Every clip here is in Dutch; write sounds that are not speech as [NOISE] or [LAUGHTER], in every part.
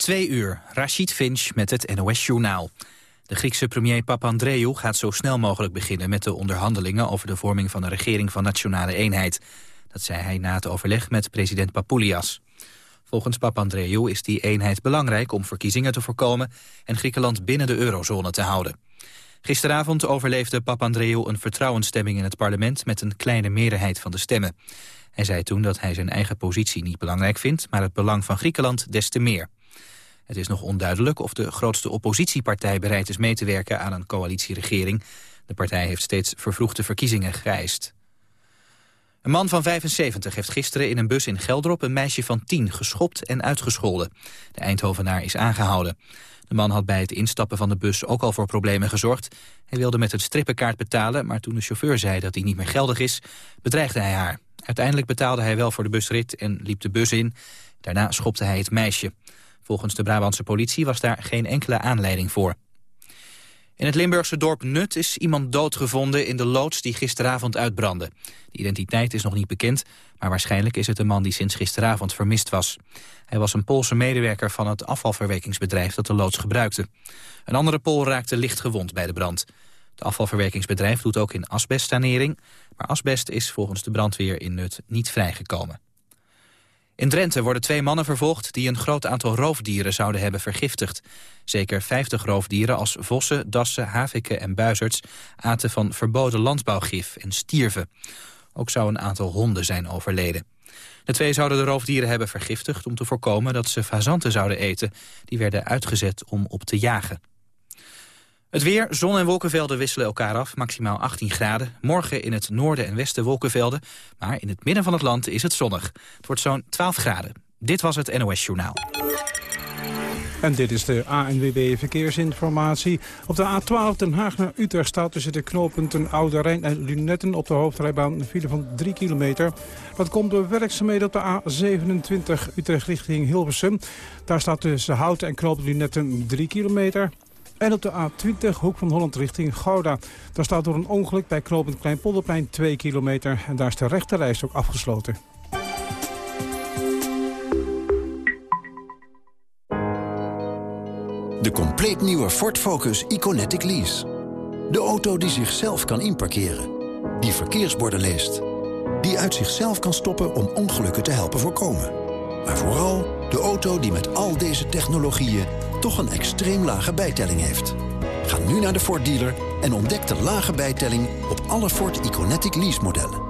Twee uur, Rashid Finch met het NOS-journaal. De Griekse premier Papandreou gaat zo snel mogelijk beginnen... met de onderhandelingen over de vorming van een regering van nationale eenheid. Dat zei hij na het overleg met president Papoulias. Volgens Papandreou is die eenheid belangrijk om verkiezingen te voorkomen... en Griekenland binnen de eurozone te houden. Gisteravond overleefde Papandreou een vertrouwensstemming in het parlement... met een kleine meerderheid van de stemmen. Hij zei toen dat hij zijn eigen positie niet belangrijk vindt... maar het belang van Griekenland des te meer. Het is nog onduidelijk of de grootste oppositiepartij bereid is mee te werken aan een coalitieregering. De partij heeft steeds vervroegde verkiezingen geëist. Een man van 75 heeft gisteren in een bus in Geldrop een meisje van 10 geschopt en uitgescholden. De Eindhovenaar is aangehouden. De man had bij het instappen van de bus ook al voor problemen gezorgd. Hij wilde met een strippenkaart betalen, maar toen de chauffeur zei dat hij niet meer geldig is, bedreigde hij haar. Uiteindelijk betaalde hij wel voor de busrit en liep de bus in. Daarna schopte hij het meisje. Volgens de Brabantse politie was daar geen enkele aanleiding voor. In het Limburgse dorp Nut is iemand doodgevonden in de loods die gisteravond uitbrandde. De identiteit is nog niet bekend, maar waarschijnlijk is het een man die sinds gisteravond vermist was. Hij was een Poolse medewerker van het afvalverwerkingsbedrijf dat de loods gebruikte. Een andere Pool raakte licht gewond bij de brand. Het afvalverwerkingsbedrijf doet ook in asbestsanering, maar asbest is volgens de brandweer in Nut niet vrijgekomen. In Drenthe worden twee mannen vervolgd die een groot aantal roofdieren zouden hebben vergiftigd. Zeker 50 roofdieren als vossen, dassen, haviken en buizerds aten van verboden landbouwgif en stierven. Ook zou een aantal honden zijn overleden. De twee zouden de roofdieren hebben vergiftigd om te voorkomen dat ze fazanten zouden eten. Die werden uitgezet om op te jagen. Het weer, zon en wolkenvelden wisselen elkaar af, maximaal 18 graden. Morgen in het noorden en westen wolkenvelden, maar in het midden van het land is het zonnig. Het wordt zo'n 12 graden. Dit was het NOS Journaal. En dit is de ANWB Verkeersinformatie. Op de A12 Den Haag naar Utrecht staat tussen de knooppunten Oude Rijn en Lunetten op de hoofdrijbaan een file van 3 kilometer. Dat komt door werkzaamheden op de A27 Utrecht richting Hilversum. Daar staat tussen Houten en knooppunt Lunetten 3 kilometer. En op de A20, hoek van Holland richting Gouda. Daar staat door een ongeluk bij knooppunt Kleinpolderplein 2 kilometer. En daar is de rechterreis ook afgesloten. De compleet nieuwe Ford Focus Iconetic Lease. De auto die zichzelf kan inparkeren. Die verkeersborden leest. Die uit zichzelf kan stoppen om ongelukken te helpen voorkomen. Maar vooral de auto die met al deze technologieën toch een extreem lage bijtelling heeft. Ga nu naar de Ford dealer en ontdek de lage bijtelling op alle Ford Iconetic lease modellen.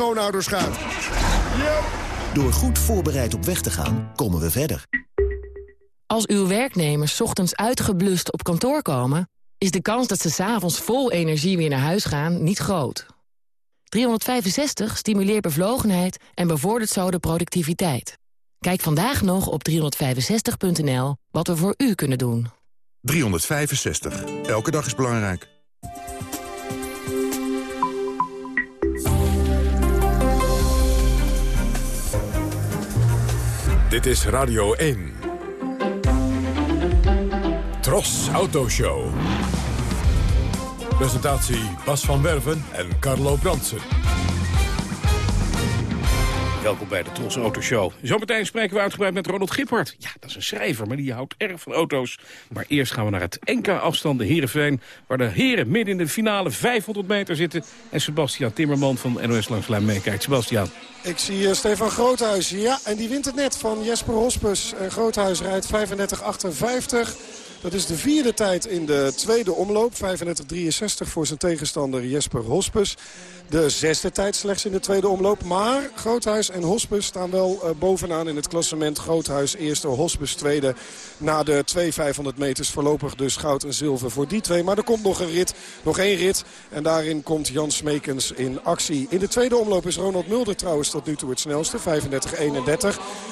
schoonouders gaat. Door goed voorbereid op weg te gaan, komen we verder. Als uw werknemers ochtends uitgeblust op kantoor komen... is de kans dat ze s'avonds vol energie weer naar huis gaan niet groot. 365 stimuleert bevlogenheid en bevordert zo de productiviteit. Kijk vandaag nog op 365.nl wat we voor u kunnen doen. 365. Elke dag is belangrijk. Dit is Radio 1. Tros Autoshow. Presentatie Bas van Werven en Carlo Bransen. Welkom bij de Tros Autoshow. Zometeen spreken we uitgebreid met Ronald Gippert. Ja, dat is een schrijver, maar die houdt erg van auto's. Maar eerst gaan we naar het NK-afstanden Heerenveen... waar de heren midden in de finale 500 meter zitten... en Sebastian Timmerman van NOS Langslijn meekijkt. Sebastian. Ik zie uh, Stefan Groothuis. Ja, en die wint het net van Jesper Hospus. Uh, Groothuis rijdt 35-58. Dat is de vierde tijd in de tweede omloop. 35-63 voor zijn tegenstander Jesper Hospes. De zesde tijd slechts in de tweede omloop. Maar Groothuis en Hospes staan wel uh, bovenaan in het klassement. Groothuis eerste, Hospes tweede. Na de twee 500 meters voorlopig dus goud en zilver voor die twee. Maar er komt nog een rit, nog één rit. En daarin komt Jan Smekens in actie. In de tweede omloop is Ronald Mulder trouwens tot nu toe het snelste. 35-31.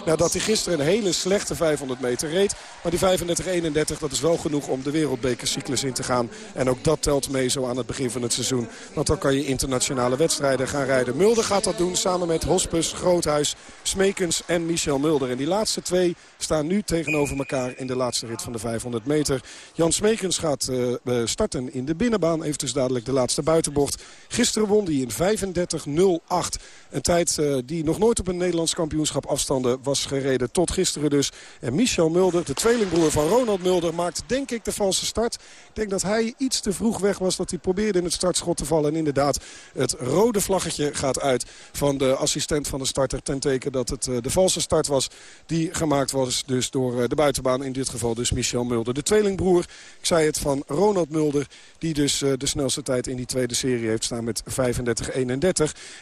Nadat hij gisteren een hele slechte 500 meter reed. Maar die 35-31 dat is wel genoeg om de wereldbekercyclus in te gaan. En ook dat telt mee zo aan het begin van het seizoen. Want dan kan je internationaal wedstrijden gaan rijden. Mulder gaat dat doen samen met Hospes, Groothuis, Smekens en Michel Mulder. En die laatste twee staan nu tegenover elkaar in de laatste rit van de 500 meter. Jan Smekens gaat uh, starten in de binnenbaan. Heeft dus dadelijk de laatste buitenbocht. Gisteren won hij in 35.08. Een tijd uh, die nog nooit op een Nederlands kampioenschap afstanden was gereden. Tot gisteren dus. En Michel Mulder, de tweelingbroer van Ronald Mulder, denk ik de valse start. Ik denk dat hij iets te vroeg weg was. Dat hij probeerde in het startschot te vallen. En inderdaad, het rode vlaggetje gaat uit van de assistent van de starter. Ten teken dat het uh, de valse start was die gemaakt was dus door uh, de buitenbaan. In dit geval dus Michel Mulder. De tweelingbroer, ik zei het, van Ronald Mulder. Die dus uh, de snelste tijd in die tweede serie heeft staan met 35-31.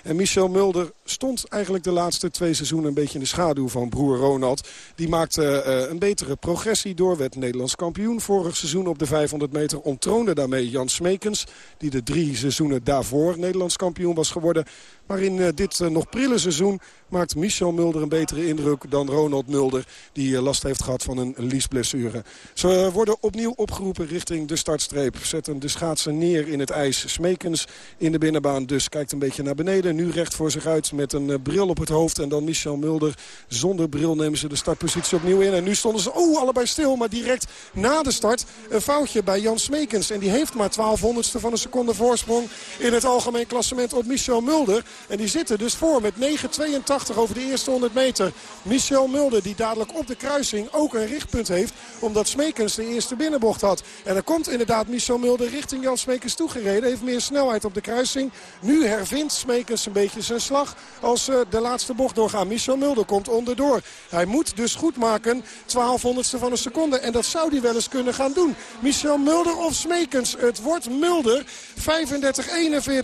En Michel Mulder stond eigenlijk de laatste twee seizoenen een beetje in de schaduw van broer Ronald. Die maakte een betere progressie door. Werd Nederlands kampioen vorig seizoen op de 500 meter. Ontroonde daarmee Jan Smekens. Die de drie seizoenen daarvoor Nederlands kampioen was geworden. Maar in uh, dit uh, nog prille seizoen maakt Michel Mulder een betere indruk dan Ronald Mulder. Die uh, last heeft gehad van een liesblessure. Ze worden opnieuw opgeroepen richting de startstreep. Zetten de schaatsen neer in het ijs. Smekens in de binnenbaan dus kijkt een beetje naar beneden. Nu recht voor zich uit met een bril op het hoofd. En dan Michel Mulder zonder bril nemen ze de startpositie opnieuw in. En nu stonden ze oh, allebei stil. Maar direct na de start een foutje bij Jan Smekens. En die heeft maar 1200ste van een seconde voorsprong in het algemeen klassement op Michel Mulder. En die zitten dus voor met 9.82 over de eerste 100 meter. Michel Mulder die dadelijk op de kruising ook een richtpunt heeft. Omdat Smekens de eerste binnenbocht had. En dan komt inderdaad Michel Mulder richting Jan Smekens toegereden. Heeft meer snelheid op de kruising. Nu hervindt Smekens een beetje zijn slag als uh, de laatste bocht doorgaan. Michel Mulder komt onderdoor. Hij moet dus goed maken. 1200ste van een seconde. En dat zou hij wel kunnen gaan doen. Michel Mulder of Smekens. Het wordt Mulder. 35-41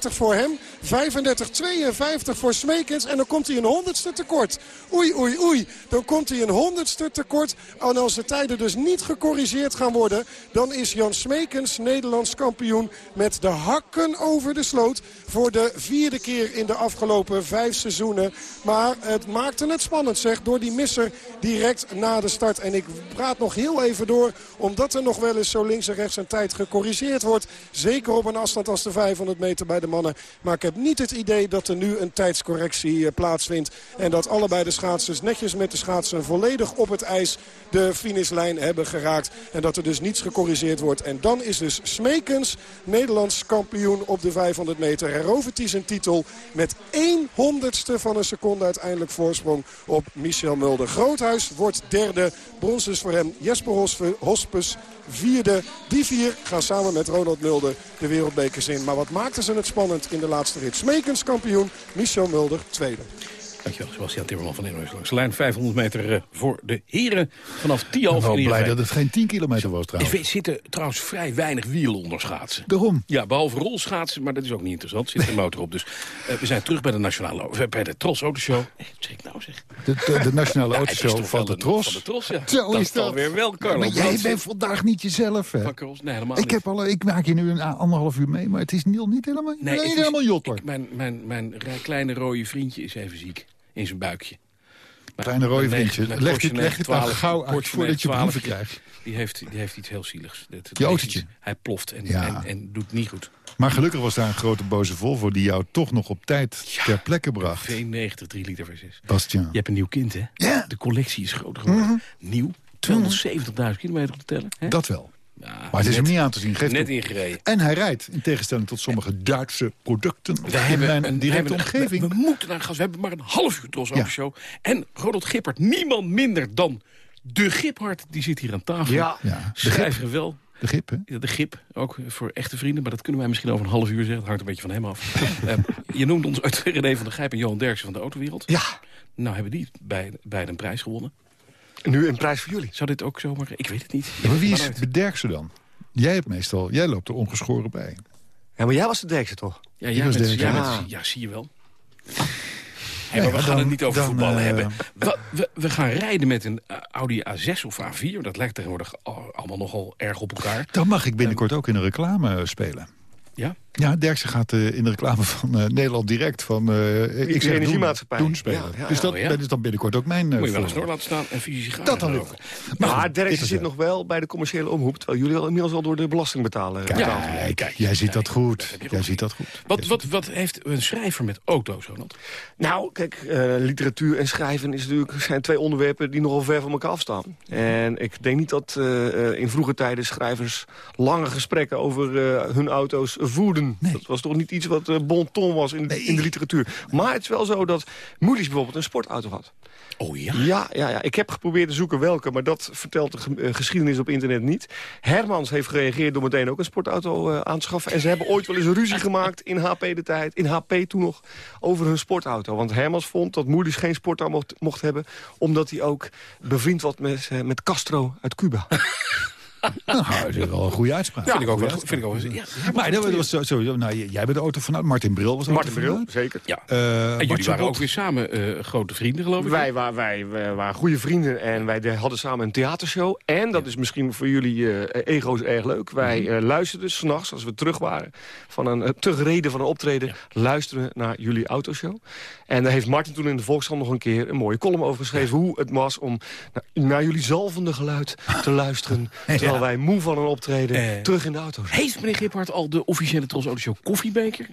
voor hem. 35-52 voor Smekens. En dan komt hij een honderdste tekort. Oei, oei, oei. Dan komt hij een honderdste tekort. En als de tijden dus niet gecorrigeerd gaan worden... dan is Jan Smekens Nederlands kampioen met de hakken over de sloot... voor de vierde keer in de afgelopen vijf seizoenen. Maar het maakte het spannend, zeg, door die misser direct na de start. En ik praat nog heel even door, omdat er nog wel eens zo links en rechts een tijd gecorrigeerd wordt. Zeker op een afstand als de 500 meter bij de mannen. Maar ik heb niet het idee dat er nu een tijdscorrectie uh, plaatsvindt. En dat allebei de schaatsers netjes met de schaatsen volledig op het ijs de finishlijn hebben geraakt. En dat er dus niets gecorrigeerd wordt. En dan is dus Smekens Nederlands kampioen op de 500 meter. Herovert hij zijn titel met 1 honderdste van een seconde uiteindelijk voorsprong op Michel Mulder. Groothuis wordt derde. Brons is voor hem Jesper Vierde. Die vier gaan samen met Ronald Mulder de wereldbekers in. Maar wat maakten ze het spannend in de laatste rit? Smekens kampioen, Michel Mulder tweede. Dankjewel, Sebastian Timmerman van NOS langs de lijn. 500 meter uh, voor de heren vanaf Tialf. Ik ben blij dat het geen 10 kilometer was trouwens. Er zitten trouwens vrij weinig wielen onder schaatsen. Daarom? Ja, behalve rolschaatsen, maar dat is ook niet interessant. Er zit een motor op. Dus uh, we zijn terug bij de Nationale, uh, bij de Tros Autoshow. Hey, wat zeg ik nou zeg? De, de, de Nationale [LAUGHS] ja, Autoshow van de Tros? Van de Tros, ja. Zo dat is dat. alweer wel, Carlo. Maar jij bent vandaag niet jezelf, hè? Van Carlos? Nee, helemaal ik, niet. heb alle, ik maak je nu een anderhalf uur mee, maar het is niet, niet helemaal, nee, is, helemaal jotter. Mijn, mijn, mijn kleine rode vriendje is even ziek in zijn buikje. Kleine rode vriendje, leg dit, leg dit nou gauw uit voordat je brieven krijgt. Die heeft, die heeft iets heel zieligs. Het, je autootje? Hij ploft en, ja. en, en, doet niet goed. Maar gelukkig was daar een grote boze Volvo die jou toch nog op tijd ja, ter plekke bracht. V90 3 liter V6. Bastiaan. Je hebt een nieuw kind, hè? Ja. De collectie is groter geworden. Mm -hmm. Nieuw, 270.000 kilometer te tellen. Hè? Dat wel. Ja, maar het is net, hem niet aan te zien. Net ingereden. En hij rijdt, in tegenstelling tot sommige Duitse producten... We hebben mijn een, directe omgeving. We, we, moeten naar gas. We hebben maar een half uur tros ja. show. En Ronald Gippert, niemand minder dan de Giphart. Die zit hier aan tafel. Ja. ja. Schrijver wel. De hè? Ja, de gip, ook voor echte vrienden. Maar dat kunnen wij misschien over een half uur zeggen. Dat hangt een beetje van hem af. uh, [LAUGHS] je noemt ons uit René van der Gijp en Johan Derksen van de autowereld. Ja. Nou hebben die bij, beide een prijs gewonnen. Nu een prijs voor jullie. Zou dit ook zomaar... Ik weet het niet. Ja, maar wie is Derksen dan? Jij hebt meestal, jij loopt er ongeschoren bij. Ja, maar jij was de Derksen toch? Ja, jij was de ja, ja, zie je wel. Hey, maar we gaan het niet over voetballen uh... hebben. We, we, we, gaan rijden met een Audi A6 of A4. Dat lijkt tegenwoordig allemaal nogal erg op elkaar. Dan mag ik binnenkort ook in een reclame spelen. Ja? Ja, Derksen gaat uh, in de reclame van uh, Nederland Direct van uh, ik zeg energiemaatschappij. Doen, doen spelen. Ja, ja, dus dat, oh, ja. dat, is dan binnenkort ook mijn... Moet je wel eens door laten staan en fysisch Dat dan ook. Maar, maar Derksen zit nog wel bij de commerciële omroep... terwijl jullie al inmiddels al door de belasting betalen. Kijk, kijk, kijk jij ziet dat goed. Jij ziet dat goed. Wat, wat, wat heeft een schrijver met auto's, Ronald? Nou, kijk, literatuur en schrijven is natuurlijk, zijn twee onderwerpen... die nogal ver van elkaar afstaan. En ik denk niet dat in vroege tijden schrijvers... lange gesprekken over hun auto's voerden. Nee. Dat was toch niet iets wat uh, bon ton was in, nee. in, de literatuur. Maar het is wel zo dat Moody's bijvoorbeeld een sportauto had. Oh ja? Ja, ja, ja. ik heb geprobeerd te zoeken welke, maar dat vertelt de ge uh, geschiedenis op internet niet. Hermans heeft gereageerd door meteen ook een sportauto uh, aan te schaffen. En ze hebben ooit wel eens een ruzie gemaakt in HP de tijd, in HP toen nog, over hun sportauto. Want Hermans vond dat Moody's geen sportauto mocht, mocht hebben, omdat hij ook bevriend was met, met Castro uit Cuba. [LAUGHS] Nou, dat is wel een goede uitspraak. Ja, vind ik ook wel. Vind ik ook wel ja, maar dat was zo, zo, nou, jij bent de auto vanuit. Martin Bril was Martin Bril, zeker. Ja. Uh, en jullie waren ook weer samen uh, grote vrienden, geloof ik. Wij, wij, wij, wij waren goede vrienden en wij hadden samen een theatershow. En dat is misschien voor jullie uh, ego's erg leuk. Wij uh, luisterden s'nachts, als we terug waren van een teruggereden van een optreden... Ja. luisteren naar jullie autoshow. En daar heeft Martin toen in de Volkskrant nog een keer een mooie column over geschreven... hoe het was om naar, naar jullie zalvende geluid te luisteren... [LAUGHS] terwijl wij moe van een optreden uh, terug in de auto. Heeft meneer Giphart al de officiële Tros Auto Show koffiebeker?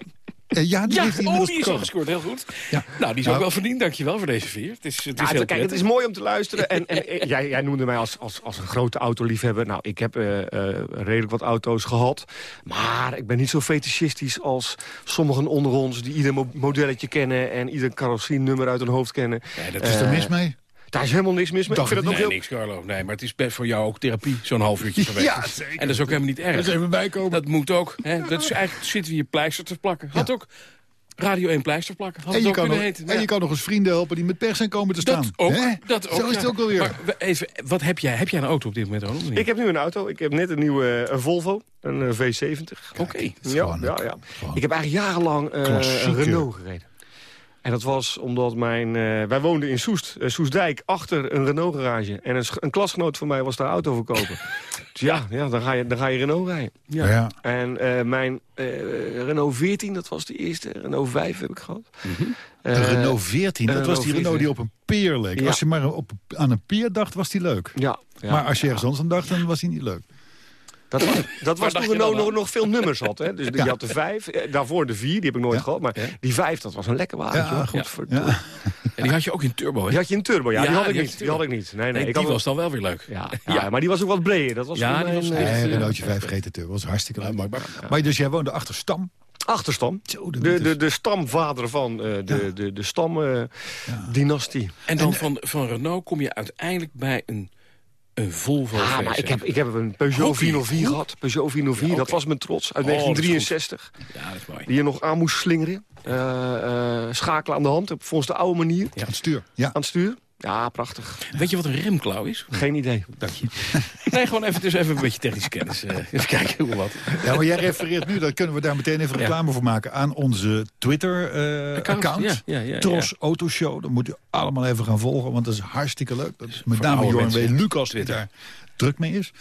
Uh, ja, die, ja, heeft oh, die is al gescoord. Heel goed. Ja. Nou, die is nou, ook wel verdiend. Dankjewel voor deze vier. Het is, het is, ja, heel kijk, het is mooi om te luisteren. En, en jij, jij, noemde mij als, als, als een grote autoliefhebber. Nou, ik heb uh, uh, redelijk wat auto's gehad. Maar ik ben niet zo fetischistisch als sommigen onder ons... die ieder modelletje kennen en ieder carrosserienummer uit hun hoofd kennen. Ja, dat is er mis mee. Daar is helemaal niks mis mee. Ik vind het nee, heel... niks, Carlo. Nee, maar het is best voor jou ook therapie, zo'n half uurtje geweest. ja, zeker. En dat is ook helemaal niet erg. Dat is even bijkomen. Dat moet ook. Hè? Dat is eigenlijk zitten we hier pleister te plakken. Had ja. ook Radio 1 pleister plakken. Had en, je ook kan nog, heten. en je kan nog eens vrienden helpen die met pers zijn komen te staan. Dat ook. Dat ook Zo is het ook alweer. Maar even, wat heb jij? Heb jij een auto op dit moment, Ronald? Ik heb nu een auto. Ik heb net een nieuwe uh, Volvo. Een uh, V70. Oké. Okay. Ja, ja, ja. Ik heb eigenlijk jarenlang uh, een Renault gereden. En dat was omdat mijn... Uh, wij woonden in Soest, uh, Soestdijk, achter een Renault-garage. En een, een, klasgenoot van mij was daar auto verkopen. [LAUGHS] dus ja, ja dan, ga je, dan ga je Renault rijden. Ja. ja. En uh, mijn Renault 14, dat was de eerste. Renault 5 heb ik gehad. Mm -hmm. een Renault 14, dat was die Renault die op een peer leek. Ja. Als je maar op, aan een peer dacht, was die leuk. Ja. ja. Maar als je ergens anders aan dacht, dan was die niet leuk. Dat was, [LAUGHS] dat was toen Renault nog, nog veel nummers had. Hè? Dus ja. je had de vijf, daarvoor de vier, die heb ik nooit ja. gehad. Maar ja. die vijf, dat was een lekker wagentje. Ja, goed. Voor En die had je ook in turbo, hè? Die had je in turbo, ja. die had ik niet. Die had ik niet. Nee, nee, nee ik die had was dan wel weer leuk. Ja, ja, maar die was ook wat breder. Dat was ja, die was nee, een Renaultje 5 GT Turbo. was hartstikke leuk. Maar, maar dus jij woonde achter Stam? Achterstam. De, de, de stamvader van uh, de, ja. de, de stamdynastie. Uh, ja. En dan en, van, van Renault kom je uiteindelijk bij een een Volvo maar ik heb, ik heb een Peugeot 404 gehad. Peugeot 404, ja, okay. dat was mijn trots. Uit oh, 1963. Dat ja, dat is mooi. Die je nog aan moest slingeren. Uh, uh, schakelen aan de hand, volgens de oude manier. Ja. Aan het stuur. Ja. Aan het stuur. Ja, prachtig. Weet je wat een remklauw is? Geen idee. Dank je. Nee, gewoon even, dus even een beetje technische kennis. Uh, even kijken hoe wat. Ja, maar jij refereert nu, dan kunnen we daar meteen even reclame ja. voor maken... aan onze Twitter-account. Uh, ja, ja, ja, Tros Autoshow. Dat moet u allemaal even gaan volgen, want dat is hartstikke leuk. Dat is met name Johan W. Lucas die daar druk mee is.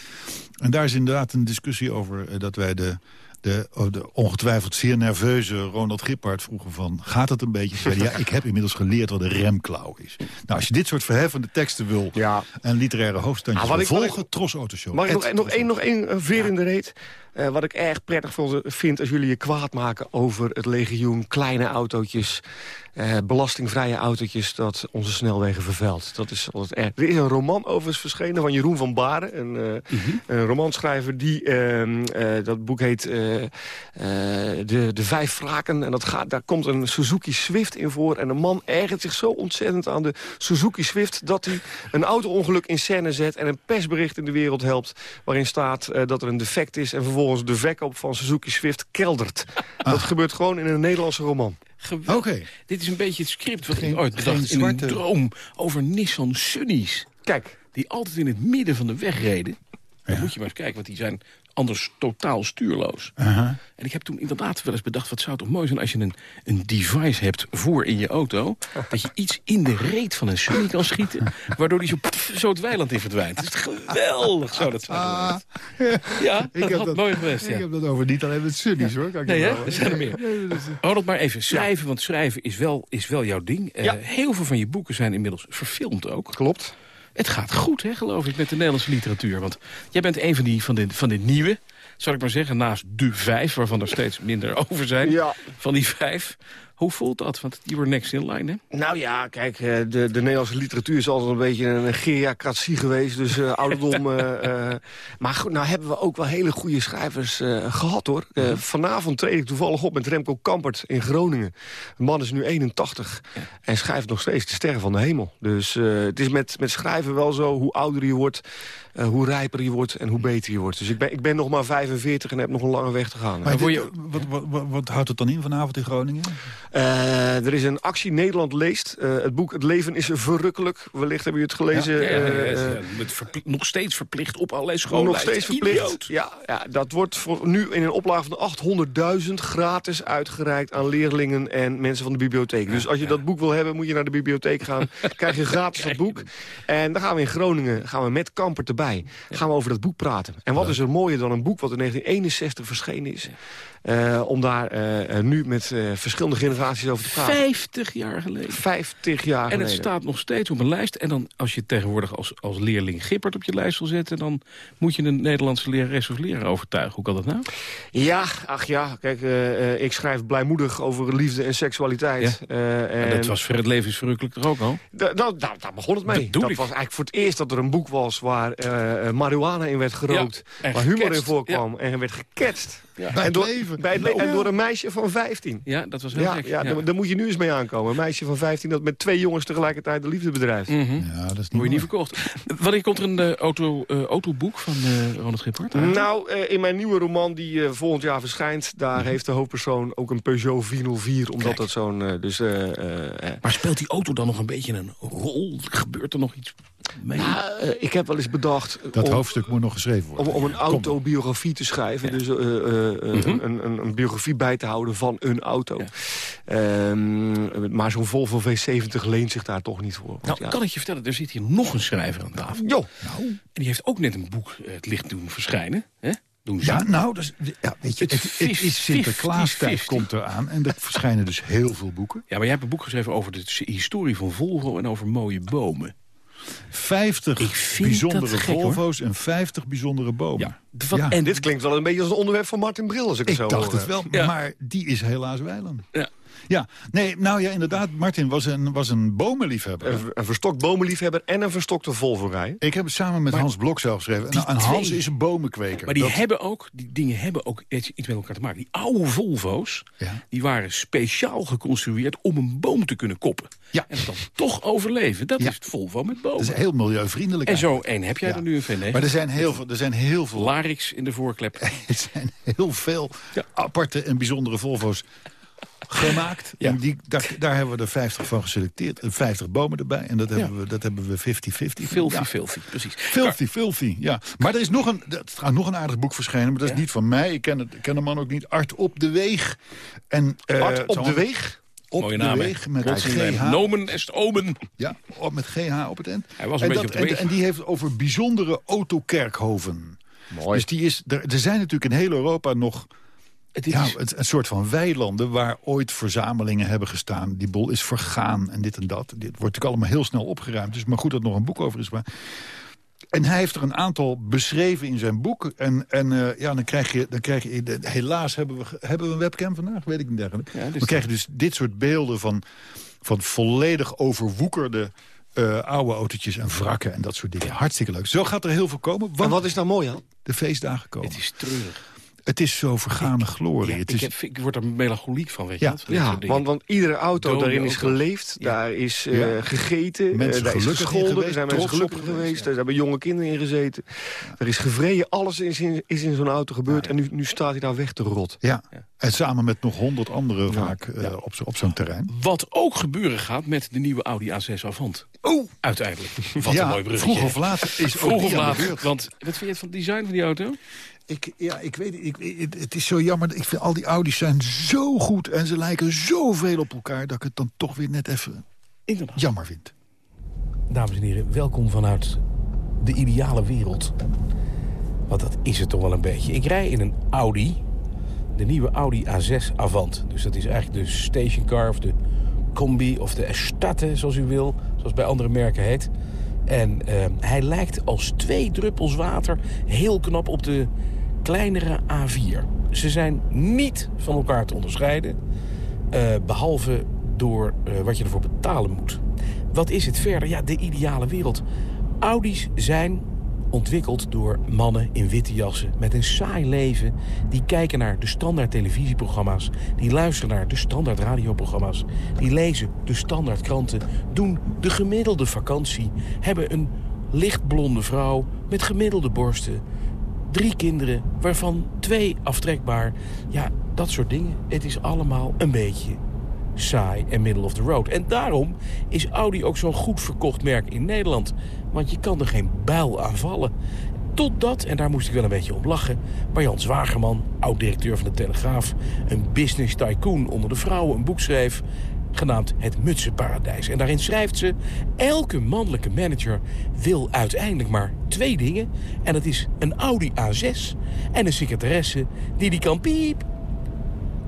En daar is inderdaad een discussie over uh, dat wij de... De, de, ongetwijfeld zeer nerveuze Ronald Gippard vroegen van... gaat het een beetje? Ja, ik heb inmiddels geleerd wat een remklauw is. Nou, als je dit soort verheffende teksten wil... Ja. en literaire hoofdstandjes ah, wil volgen, Tros Autoshow. Mag ik nog, nog één nog één veer in de reet? Uh, wat ik erg prettig vind als jullie je kwaad maken over het legioen kleine autootjes... Uh, belastingvrije autootjes dat onze snelwegen vervuilt. Dat is altijd erg. Er is een roman overigens verschenen van Jeroen van Baren. Een, uh, -hmm. een romanschrijver die... Uh, dat boek heet de, de Vijf Wraken. En dat gaat, daar komt een Suzuki Swift in voor. En de man ergert zich zo ontzettend aan de Suzuki Swift... dat hij een auto-ongeluk in scène zet... en een persbericht in de wereld helpt... waarin staat dat er een defect is... en vervolgens de verkoop van Suzuki Swift keldert. Ah. Dat gebeurt gewoon in een Nederlandse roman. Okay. Dit is een beetje het script wat geen, ik ooit bedacht in een droom over Nissan Sunnies. Kijk. die altijd in het midden van de weg reden. Dan moet je maar eens kijken, want die zijn anders totaal stuurloos. En ik heb toen inderdaad wel eens bedacht... wat zou toch mooi zijn als je een, een device hebt voor in je auto... dat je iets in de reet van een Sunny kan schieten... waardoor die zo, pff, zo het weiland in verdwijnt. Dat is geweldig zou dat zijn. Ah, [LAUGHS] Ja, ik dat heb had dat, mooi geweest, ja. Ik heb dat over niet alleen met Sunnies, hoor. Kan Nee, hè? Er zijn er meer. Nee, dat is- dat maar even. Schrijven, want schrijven is wel, is wel jouw ding. Eh, heel veel van je boeken zijn inmiddels verfilmd ook. Klopt. Het gaat goed, hè, geloof ik, met de Nederlandse literatuur. Want jij bent een van, die, van, de, van de nieuwe, zal ik maar zeggen... naast de vijf, waarvan er steeds minder [LAUGHS] over zijn. Ja. Van die vijf. Hoe voelt dat? Want you were next in line, hè? Nou ja, kijk, eh, de, de Nederlandse literatuur is altijd een beetje een geriacratie geweest. Dus eh, [LAUGHS] ouderdom... eh, maar goed, nou hebben we ook wel hele goede schrijvers eh, gehad, hoor. Eh, vanavond treed ik toevallig op met Remco Kampert in Groningen. De man is nu 81 en schrijft nog steeds de sterren van de hemel. Dus eh, het is met, met schrijven wel zo, hoe ouder je wordt... eh, hoe rijper je wordt en hoe beter je wordt. Dus ik ben, ik ben nog maar 45 en heb nog een lange weg te gaan. Maar dit- wat, wat, wat, wat houdt het dan in vanavond in Groningen? Eh, er is een actie Nederland leest. Eh, het boek Het leven is verrukkelijk. Wellicht hebben jullie het gelezen. Ja, ja, ja, Eh, nog steeds verplicht op allerlei scholen. nog steeds verplicht. Ja, ja, dat wordt voor nu in een oplage van 800.000 gratis uitgereikt aan leerlingen en mensen van de bibliotheek. Dus als je dat boek wil hebben, moet je naar de bibliotheek gaan. [LAUGHS] krijg je gratis dat boek. En dan gaan we in Groningen gaan we met Kamper erbij. Gaan we over dat boek praten. En wat is er mooier dan een boek wat in 1961 verschenen is. om daar nu met verschillende generaties over te praten. 50 jaar geleden. 50 jaar En geleden. het staat nog steeds op een lijst. En dan, als je tegenwoordig als, als leerling Gippert op je lijst wil zetten... dan moet je een Nederlandse lerares of leraar overtuigen. Hoe kan dat nou? Ja, ach ja, kijk, eh, eh, ik schrijf blijmoedig over liefde en seksualiteit. Eh, en dat was voor het leven is verrukkelijk toch ook al? Da- nou, daar, daar begon het mee. Dat Dat was eigenlijk voor het eerst dat er een boek was waar eh, marihuana in werd gerookt. Ja, en waar humor in voorkwam en werd geketst. Ja. Bij en, het door, leven. bij het le- Oh, en ja. door een meisje van 15. Ja, dat was heel Ja, gek. ja, Daar, daar moet je nu eens mee aankomen. Een meisje van 15 dat met twee jongens tegelijkertijd de liefde bedrijft. Mhm. Ja, dat is niet Word je mooi. niet verkocht. Wanneer komt er een eh, auto, eh, autoboek van eh, Ronald Gippert? uit? Nou, eh, in mijn nieuwe roman die eh, volgend jaar verschijnt... daar heeft de hoofdpersoon ook een Peugeot 404. Omdat Kijk. dat zo'n... eh, dus, eh, eh, eh, Maar speelt die auto dan nog een beetje een rol? Gebeurt er nog iets nou, eh, ik heb wel eens bedacht... Dat om- hoofdstuk moet nog geschreven worden. om een autobiografie te schrijven. Dus eh, eh, Mhm. een, een, een biografie bij te houden van een auto. Ehm, maar zo'n Volvo V70 leent zich daar toch niet voor. Want nou, ja. kan ik je vertellen, er zit hier nog een schrijver aan tafel. Jo, En die heeft ook net een boek het licht doen verschijnen. Hè? Doen Ja, nou, dus, ja, weet je, Het het, het is 50-50. Sinterklaastijd komt eraan. En er verschijnen dus heel veel boeken. Ja, maar jij hebt een boek geschreven over de historie van Volvo en over mooie bomen. 50 Ik vind bijzondere gek. Volvo's en 50 bijzondere bomen. Ja. En dit klinkt wel een beetje als een onderwerp van Martin Bril. Als ik, Ik het zo dacht hoor. het wel, Ja. maar die is helaas wijlen. Ja. Ja, nee, nou ja, inderdaad, Martin was een, was een bomenliefhebber. Een, een verstokt bomenliefhebber en een verstokte Volvo rijden. Ik heb het samen met Hans Blok zelf geschreven. Nou, en Hans twee- is een bomenkweker. Maar die Dat- hebben ook, die dingen hebben ook iets met elkaar te maken. Die oude Volvo's, Ja. die waren speciaal geconstrueerd om een boom te kunnen koppen. Ja. En dan toch overleven. Dat Ja. is het Volvo met Dat is bomen. heel milieuvriendelijk. En zo één heb jij Ja. er nu een V9. Maar er zijn heel veel, er zijn heel veel, Larix in de voorklep. [LAUGHS] er zijn heel veel Ja. aparte en bijzondere Volvo's gemaakt. Ja. En die, daar, daar hebben we er 50 van geselecteerd. En 50 bomen erbij. En dat hebben we, dat hebben we 50-50. Filthy, Ja. filthy, precies. Filthy, filthy, ja. Maar er is nog een, er trouwens nog een aardig boek verschenen. Maar dat is niet van mij. Ik ken, het, ik ken de man ook niet. Art op de Weeg. En, eh, Art op de weeg? Op Mooie de naam? Weeg. Met GH. Nomen est omen. Ja, op, met GH op het eind. Hij was een en, beetje op de en, weeg. en die heeft over bijzondere autokerkhoven. Mooi. Dus die is, er, er zijn natuurlijk in heel Europa nog Het is, ja, het, een soort van weilanden waar ooit verzamelingen hebben gestaan. Die bol is vergaan en dit en dat. Dit wordt natuurlijk allemaal heel snel opgeruimd. Dus maar goed dat er nog een boek over is. Maar... En hij heeft er een aantal beschreven in zijn boek. En, en eh, ja, dan krijg je... Dan krijg je de- helaas hebben we, hebben we een webcam vandaag, weet ik niet eigenlijk. Ja, dus we krijgen dus dit soort beelden van, van volledig overwoekerde... eh, oude autootjes en wrakken en dat soort dingen. Hartstikke leuk. Zo gaat er heel veel komen. En wat is nou mooi aan? de feestdagen komen. het is treurig. Het is zo vergane glorie. Ja, het ik, is... heb, ik word er melancholiek van, weet je Ja. dat? Want, want iedere auto daarin is geleefd. Ja. Daar is eh, gegeten. Mensen eh, daar is gescholden. geweest, Er zijn mensen gelukkig geweest, geweest. ja. Er hebben jonge kinderen in gezeten. Er is gevreden. Alles is in, is in zo'n auto gebeurd. En nu, nu staat hij daar weg te rot. Ja. En samen met nog honderd anderen vaak eh, op, zo- op zo'n terrein. Wat ook gebeuren gaat met de nieuwe Audi A6 Avant. Oh! Uiteindelijk. Wat Ja, een mooi bruggetje. vroeg of laat is ook Vroeg of laat. Want wat vind je van het design van die auto? Ik, ja, ik weet het. Ik, het- het is zo jammer. Ik vind al die Audi's zijn zo goed en ze lijken zoveel op elkaar... dat ik het dan toch weer net even Inderdaad. jammer vind. Dames en heren, welkom vanuit de ideale wereld. Want dat is het toch wel een beetje. Ik rij in een Audi. De nieuwe Audi A6 Avant. Dus dat is eigenlijk de stationcar of de combi of de Estate, zoals u wil. Zoals bij andere merken heet. En eh, hij lijkt als twee druppels water heel knap op de kleinere A4. Ze zijn niet van elkaar te onderscheiden. eh, behalve door eh, wat je ervoor betalen moet. Wat is het verder? Ja, de ideale wereld. Audi's zijn ontwikkeld door mannen in witte jassen met een saai leven. Die kijken naar de standaard televisieprogramma's. Die luisteren naar de standaard radioprogramma's. Die lezen de standaard kranten. Doen de gemiddelde vakantie. Hebben een lichtblonde vrouw met gemiddelde borsten. Drie kinderen, waarvan twee aftrekbaar. Ja, dat soort dingen. Het is allemaal een beetje saai en middle of the road. En daarom is Audi ook zo'n goed verkocht merk in Nederland. Want je kan er geen bijl aan vallen. Totdat, en daar moest ik wel een beetje om lachen... Marjan Zwagerman, oud-directeur van de Telegraaf... een business tycoon onder de vrouwen, een boek schreef... genaamd Het Mutsenparadijs. En daarin schrijft ze... elke mannelijke manager wil uiteindelijk maar twee dingen... en dat is een Audi A6 en een secretaresse die die kan piep...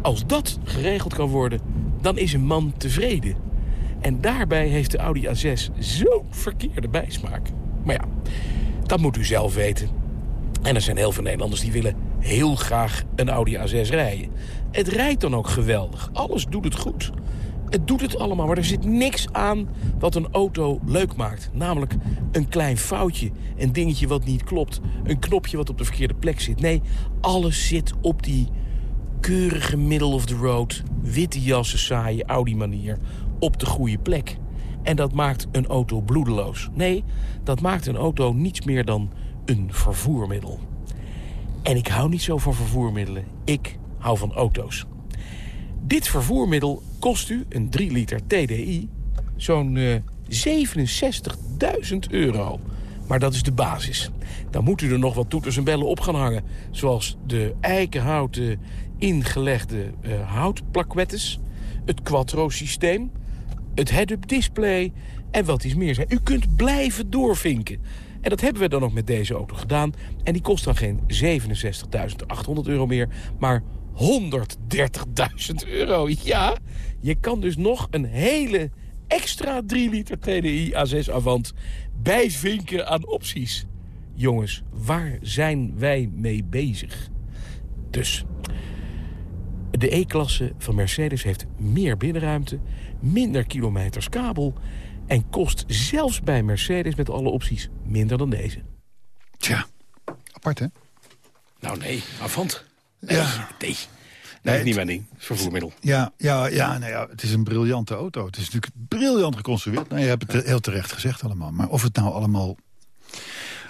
Als dat geregeld kan worden, dan is een man tevreden. En daarbij heeft de Audi A6 zo'n verkeerde bijsmaak. Maar ja, dat moet u zelf weten. En er zijn heel veel Nederlanders die willen heel graag een Audi A6 rijden. Het rijdt dan ook geweldig. Alles doet het goed. Het doet het allemaal, maar er zit niks aan wat een auto leuk maakt. Namelijk een klein foutje, een dingetje wat niet klopt... een knopje wat op de verkeerde plek zit. Nee, alles zit op die keurige middle of the road, witte jassen saaie Audi-manier op de goede plek. En dat maakt een auto bloedeloos. Nee, dat maakt een auto niets meer dan een vervoermiddel. En ik hou niet zo van vervoermiddelen. Ik hou van auto's. Dit vervoermiddel kost u, een 3 liter TDI, zo'n eh, 67.000 euro. Maar dat is de basis. Dan moet u er nog wat toeters en bellen op gaan hangen. Zoals de eikenhouten ingelegde eh, houtplakwettes... het Quattro-systeem, het head-up display en wat iets meer. U kunt blijven doorvinken. En dat hebben we dan ook met deze auto gedaan. En die kost dan geen 67.800 euro meer, maar 130.000 euro. Ja, je kan dus nog een hele extra 3 liter TDI A6 Avant bijvinken aan opties. Jongens, waar zijn wij mee bezig? Dus, de E-klasse van Mercedes heeft meer binnenruimte, minder kilometers kabel... en kost zelfs bij Mercedes met alle opties minder dan deze. Tja, apart hè? Nou nee, Avant. Nee, Ja. nee. Nee, is niet mijn ding. Vervoermiddel. Ja, ja, ja, nou ja, het is een briljante auto. Het is natuurlijk briljant geconstrueerd. Nou, je hebt het heel terecht gezegd allemaal. Maar of het nou allemaal...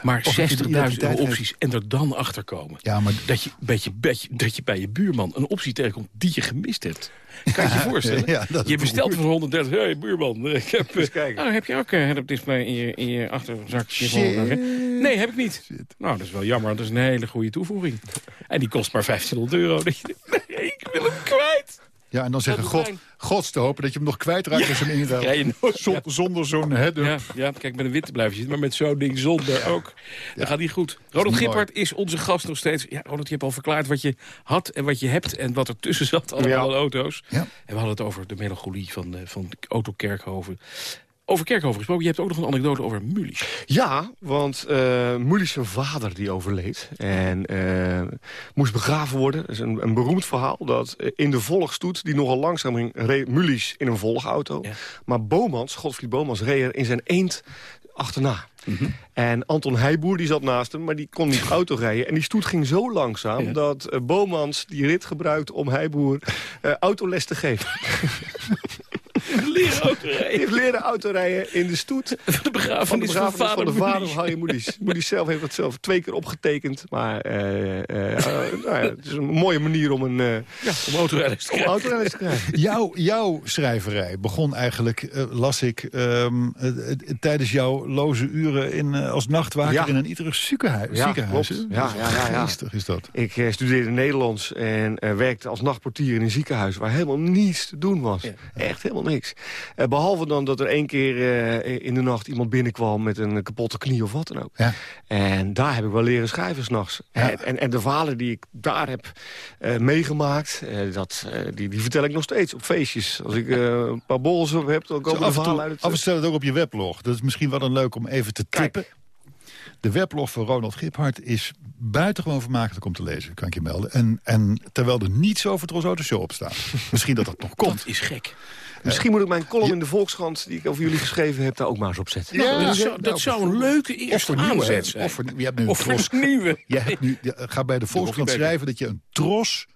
Maar Of het de 60.000 identiteit euro heeft. opties en er dan achter komen. Ja, maar Dat je, beetje, beetje, dat je bij je buurman een optie tegenkomt die je gemist hebt. Kan je je [LAUGHS] voorstellen? Ja, dat je bestelt voor 130. Hé, hey, buurman. eh, Ik heb, eh, kijken. oh, heb je ook een head-up display in je, in je achterzakje? Shit. Nee, heb ik niet. Nou, dat is wel jammer. Dat is een hele goede toevoeging. En die kost maar 1500 euro. [LAUGHS] Nee, ik wil hem kwijt. Ja, en dan zeggen God, gods te hopen dat je hem nog kwijtraakt als je hem inruilt. Ja, je nooit- Zon- Zonder zo'n head-up. Ja, ja, kijk, met een witte blijf je zitten, maar met zo'n ding zonder ook. Dat gaat niet goed. Ronald Gippard is onze gast nog steeds. Ja, Ronald, je hebt al verklaard wat je had en wat je hebt... en wat er tussen zat, allemaal aan auto's. Ja. En we hadden het over de melancholie van, eh, van Auto Kerkhoven. Over Kerkhoven gesproken, je hebt ook nog een anekdote over Mulisch. Ja, want uh, Muli's zijn vader die overleed en uh, moest begraven worden. Dat is een, een beroemd verhaal dat uh, in de volgstoet, die nogal langzaam ging, reed Mulisch in een volgauto. Ja. Maar Bomans, Godfried Bomans, reed er in zijn eend achterna. En Anton Heijboer die zat naast hem, maar die kon niet [LAUGHS] auto rijden. En die stoet ging zo langzaam dat uh, Bomans die rit gebruikt om Heijboer uh, autoles te geven. [LAUGHS] leren autorijden. Heeft leren autorijden in de stoet. De begrafenis van de, begrafenis van, van de vader van Harry Moedies. [LAUGHS] Moedies zelf heeft het zelf twee keer opgetekend. Maar uh, nou ja, het is een mooie manier om een ja, om autorijders te, krijgen. [LAUGHS] Jouw, jouw schrijverij begon eigenlijk, las ik, um, tijdens jouw loze uren in, als nachtwaker ja. in een Utrecht ziekenhuis. Ja, ziekenhuis klopt. Ja, ja, ja, is dat. Ik uh, studeerde Nederlands en uh, werkte als nachtportier in een ziekenhuis... waar helemaal niets te doen was. Ja. Echt helemaal niks. Uh, behalve dan dat er één keer in de nacht iemand binnenkwam... met een kapotte knie of wat dan ook. Ja. En daar heb ik wel leren schrijven s'nachts. Ja. En, en, en, de verhalen die ik daar heb meegemaakt... dat, die, die vertel ik nog steeds op feestjes. Als ik een paar borrels op heb, dan komen Zo de verhalen uit het... Af en toe het ook op je weblog. Dat is misschien wel een leuk om even te tippen. Kijk. De weblog van Ronald Giphart is buitengewoon vermakelijk om te lezen, kan ik je melden. En, en terwijl er niets over het Rosoto Show op staat. [LAUGHS] Misschien dat dat nog komt. Dat is gek. Misschien moet ik mijn column in de Volkskrant, die ik over jullie geschreven heb, daar ook maar eens op zetten. Ja, nou, dat, zou, dat zou een leuke eerste aanzet zijn. Of voor, je hebt nu een of tros, nieuwe. Je hebt nu, je, ga bij de Volkskrant schrijven dat je een tros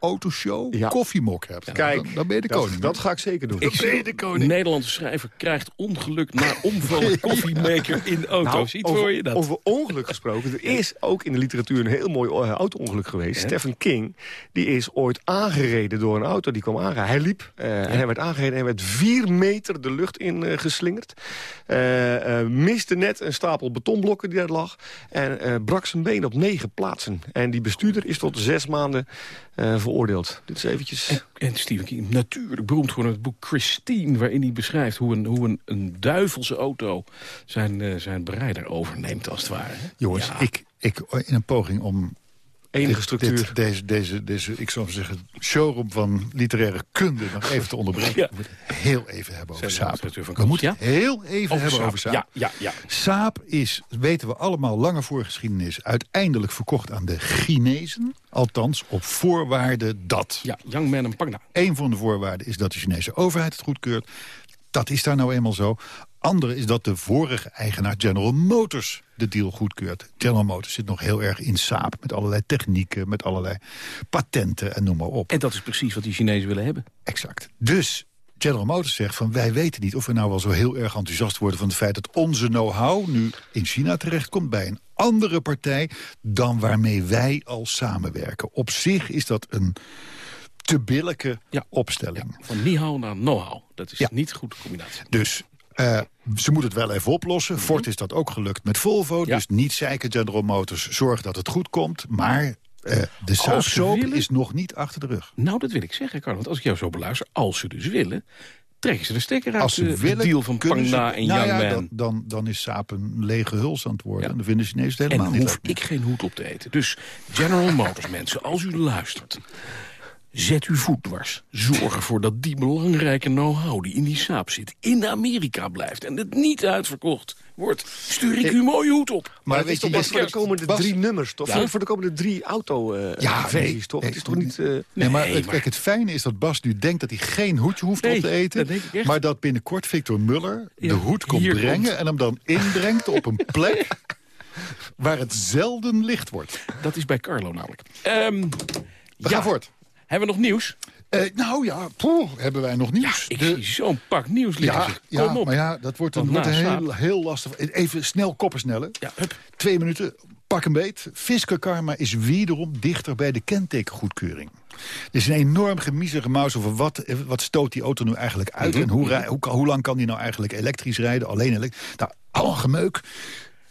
autoshow ja. koffiemok hebt. Ja, Kijk, dan, dan, ben je de dat, koning. Dat ga ik zeker doen. Ik ben je de koning. Nederlandse schrijver krijgt ongeluk na omvallen [LAUGHS] koffiemaker in auto. Nou, Ziet over, voor je dat? Over ongeluk gesproken. Er is ook in de literatuur een heel mooi uh, auto-ongeluk geweest. Ja. Stephen King, die is ooit aangereden door een auto. Die kwam aanrijden. Hij liep uh, ja. en hij werd aangereden. En werd vier meter de lucht in uh, geslingerd. miste net een stapel betonblokken die daar lag. En brak zijn been op negen plaatsen. En die bestuurder is tot zes maanden veroordeeld. Dit is eventjes... En, en Stephen King, natuurlijk beroemd gewoon het boek Christine... waarin hij beschrijft hoe een, hoe een, een duivelse auto zijn, uh, zijn bereider overneemt, als het ware. Jongens, ja. ik, ik in een poging om... Enige structuur. Dit, deze, deze, deze, ik zou zeggen, showroom van literaire kunde nog even te onderbreken. Ja. We moeten heel even hebben over Saap. We moeten ja? heel even over hebben Saab. over Saap. Ja, ja, ja. Saap is, weten we allemaal, lange voorgeschiedenis... uiteindelijk verkocht aan de Chinezen. Althans, op voorwaarde dat. Ja, Young Man en Pagna. Een van de voorwaarden is dat de Chinese overheid het goedkeurt. Dat is daar nou eenmaal zo. Andere is dat de vorige eigenaar General Motors de deal goedkeurt. General Motors zit nog heel erg in saap met allerlei technieken, met allerlei patenten en noem maar op. En dat is precies wat die Chinezen willen hebben. Exact. Dus General Motors zegt van wij weten niet of we nou wel zo heel erg enthousiast worden van het feit dat onze know-how nu in China terechtkomt bij een andere partij dan waarmee wij al samenwerken. Op zich is dat een te billijke ja. opstelling. Ja, van know-how naar know-how. Dat is ja. niet een goede combinatie. Dus uh, ze moeten het wel even oplossen. Mm -hmm. Ford is dat ook gelukt met Volvo. Dus niet zeiken General Motors. Zorg dat het goed komt. Maar uh, de willen... is nog niet achter de rug. Nou, dat wil ik zeggen, Carlo. Want als ik jou zo beluister, als ze dus willen... trekken ze de stekker uit als ze de willen, deal van Pangna en nou Young ja. Dan, dan, dan is saap een lege huls aan het worden. Ja. En dan vinden de Chinezen het helemaal en niet hoef ik geen hoed op te eten. Dus General Motors, mensen, als u luistert... Zet uw voet dwars. Zorg ervoor dat die belangrijke know-how die in die saap zit... in Amerika blijft en het niet uitverkocht wordt. Stuur ik uw mooie hoed op. Maar, maar weet je, je voor de komende Bas, drie nummers, toch? Ja? Voor de komende drie auto-versies, uh, ja, nee, toch? Nee, het is toch niet... Uh... Nee, nee, maar, het, kijk, het fijne is dat Bas nu denkt dat hij geen hoedje hoeft op te eten. Dat maar dat binnenkort Victor Muller ja, de hoed komt brengen... Komt. en hem dan inbrengt op een plek... waar het zelden licht wordt. Dat is bij Carlo namelijk. Um, We gaan voort. Hebben we nog nieuws? Uh, nou ja, poeh, hebben wij nog nieuws. Ja, ik de... zie zo'n pak nieuws liggen. Ja, Kom ja, op. maar ja, dat wordt een, wordt een heel, heel lastig. Even snel koppersnellen. Ja, hup. Twee minuten, pak een beet. Fisker Karma is wederom dichter bij de kentekengoedkeuring. Er is een enorm gemiezer gemaus over wat, wat stoot die auto nu eigenlijk uit... Mhm. en hoe, hoe, hoe lang kan die nou eigenlijk elektrisch rijden, alleen elektrisch. Nou, al gemeuk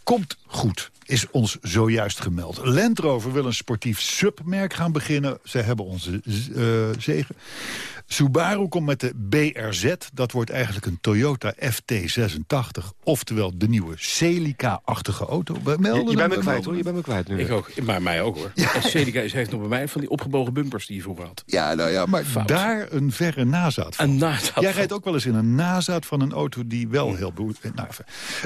komt goed, is ons zojuist gemeld. Land Rover wil een sportief submerk gaan beginnen. Ze hebben onze uh, zegen. Subaru komt met de BRZ. Dat wordt eigenlijk een Toyota FT86. Oftewel de nieuwe Celica-achtige auto. We melden je, je bent me kwijt hoor, je bent me kwijt nu. Ik ook, maar mij ook hoor. Ja. Celica heeft nog bij mij van die opgebogen bumpers die je vroeger had. Ja, nou ja, maar Fout. daar een verre nazaat van. Een nazaat Jij rijdt ook wel eens in een nazaat van een auto die wel heel... Nou,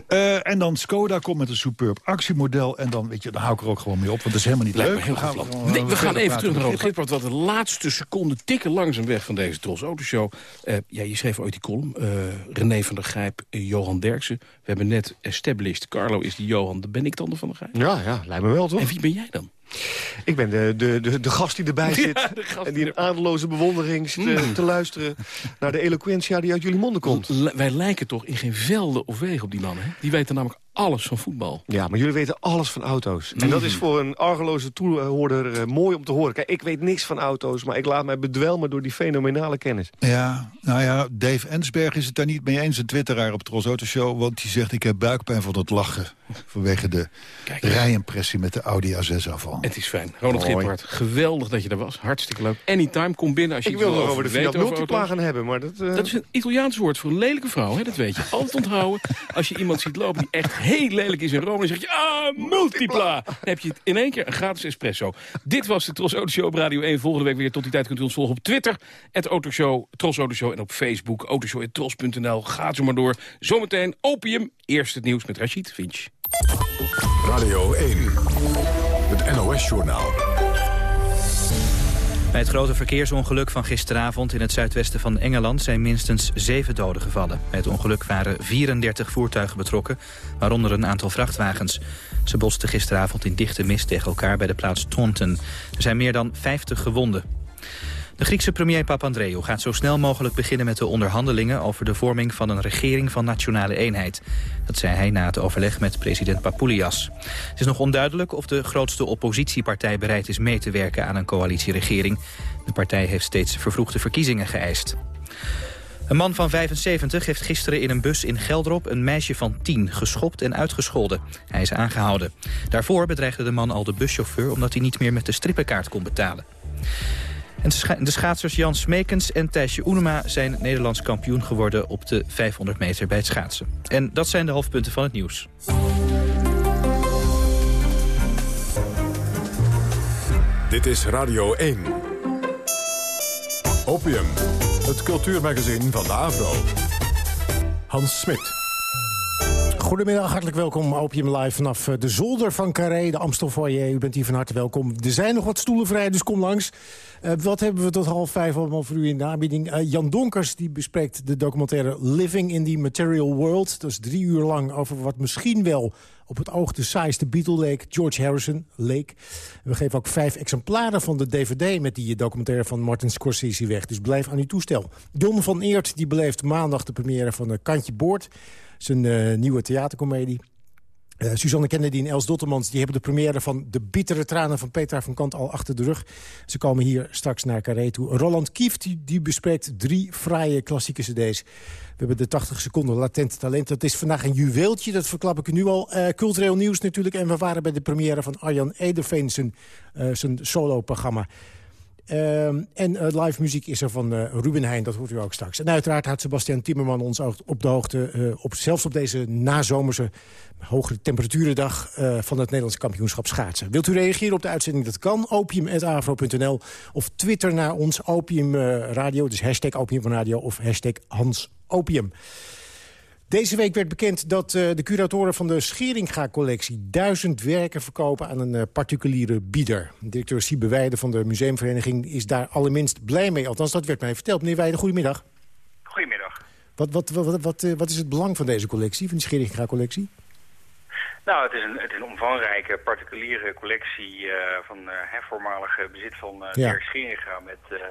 uh, en dan Skoda komt met een superb actiemodel model. En dan, weet je, dan hou ik er ook gewoon mee op. Want dat is helemaal niet Lijkt leuk. heel We gaan, Nee, we gaan even terug naar Ronald Gippert, want de laatste seconden tikken langzaam weg van deze Tros Autoshow. Eh ja, je schreef ooit die column. eh, René van der Grijp, eh, Johan Derksen. We hebben net established. Carlo is die Johan, dan ben ik dan de van der Grijp. Ja, ja, lijkt me wel, toch? En wie ben jij dan? Ik ben de, de, de, de gast die erbij [LAUGHS] zit. Ja, en die in adeloze bewondering zit eh, Mm. te luisteren... naar de eloquentia die uit jullie monden komt. L- wij lijken toch in geen velden of wegen op die mannen. Hè? Die weten namelijk alles van voetbal. Ja, maar jullie weten alles van auto's. En dat is voor een argeloze toehoorder eh, mooi om te horen. Kijk, ik weet niks van auto's, maar ik laat mij bedwelmen door die fenomenale kennis. Ja, nou ja, Dave Ensberg is het daar niet mee eens, een twitteraar op de Tros Auto Show. Want die zegt, ik heb buikpijn van het lachen. Vanwege de rijimpressie met de Audi A6 afval. Het is fijn. Ronald. Gippert, geweldig dat je er was. Hartstikke leuk. Anytime, kom binnen als je Ik wil nog over over de Fiat Multipla gaan hebben, maar dat... eh, Dat is een Italiaans woord voor een lelijke vrouw, hè? dat weet je. Altijd onthouden. [LAUGHS] Als je iemand ziet lopen die echt heel lelijk is in Rome... dan zeg je, ah, multipla! Dan heb je het in één keer een gratis espresso. Dit was de Tros Auto Show op Radio 1. Volgende week weer. Tot die tijd kunt u ons volgen op Twitter. Het Autoshow, Tros Auto Show en op Facebook. Autoshow.tros.nl. Gaat zo maar door. Zometeen Opium. Eerst het nieuws met Rachid Finch. Radio 1, het NOS-journaal. Bij het grote verkeersongeluk van gisteravond in het zuidwesten van Engeland zijn minstens zeven doden gevallen. Bij het ongeluk waren 34 voertuigen betrokken, waaronder een aantal vrachtwagens. Ze botsten gisteravond in dichte mist tegen elkaar bij de plaats Taunton. Er zijn meer dan 50 gewonden. De Griekse premier Papandreou gaat zo snel mogelijk beginnen met de onderhandelingen over de vorming van een regering van nationale eenheid. Dat zei hij na het overleg met president Papoulias. Het is nog onduidelijk of de grootste oppositiepartij bereid is mee te werken aan een coalitieregering. De partij heeft steeds vervroegde verkiezingen geëist. Een man van 75 heeft gisteren in een bus in Geldrop een meisje van 10 geschopt en uitgescholden. Hij is aangehouden. Daarvoor bedreigde de man al de buschauffeur omdat hij niet meer met de strippenkaart kon betalen. En de scha- de schaatsers Jan Smekens en Thijsje Oenema zijn Nederlands kampioen geworden op de 500 meter bij het schaatsen. En dat zijn de hoofdpunten van het nieuws. Dit is Radio 1. Opium, het cultuurmagazin van de Avro. Hans Smit. Goedemiddag, hartelijk welkom. Opium Live vanaf eh, de zolder van Carré, de Amstel Foyer. U bent hier van harte welkom. Er zijn nog wat stoelen vrij, dus kom langs. Eh, wat hebben we tot half vijf allemaal voor u in de aanbieding? Eh, Jan Donkers die bespreekt de documentaire Living in the Material World. Dat is drie uur lang over wat misschien wel op het oog de saaiste Beatle leek. George Harrison leek. We geven ook vijf exemplaren van de DVD met die documentaire van Martin Scorsese weg. Dus blijf aan uw toestel. John van Eert die beleeft maandag de première van Kantje Boord. Zijn eh, nieuwe theatercomedie. Eh, Suzanne Kennedy en Els Dottermans die hebben de première van De Bittere Tranen van Petra van Kant al achter de rug. Ze komen hier straks naar Carré toe. Roland Kieft die, bespreekt drie fraaie klassieke cd's. We hebben de 80 seconden latent talent. Dat is vandaag een juweeltje, dat verklap ik nu al. Eh, cultureel nieuws natuurlijk. En we waren bij de première van Arjan Ederveen, zijn, zijn solo-programma. Ehm, en eh, live muziek is er van eh, Ruben Heijn, dat hoort u ook straks. En uiteraard houdt Sebastian Timmerman ons ook op de hoogte... eh, op, zelfs op deze nazomerse hogere temperaturendag... van het Nederlands kampioenschap schaatsen. Wilt u reageren op de uitzending? Dat kan, opium.avro.nl. Of twitter naar ons, Opium Radio. Dus hashtag Opium Radio of hashtag Hans Opium. Deze week werd bekend dat eh, de curatoren van de Scheringa-collectie... duizend werken verkopen aan een eh, particuliere bieder. Directeur Siebe Weijden van de Museumvereniging is daar allerminst blij mee. Althans, dat werd mij verteld. Meneer Weijden, goedemiddag. Goedemiddag. Wat, wat, wat, wat, wat, eh, wat is het belang van deze collectie, van de Scheringa-collectie? Nou, het is een, het is een omvangrijke particuliere collectie van voormalige bezit van uh, Ja. Scheringa met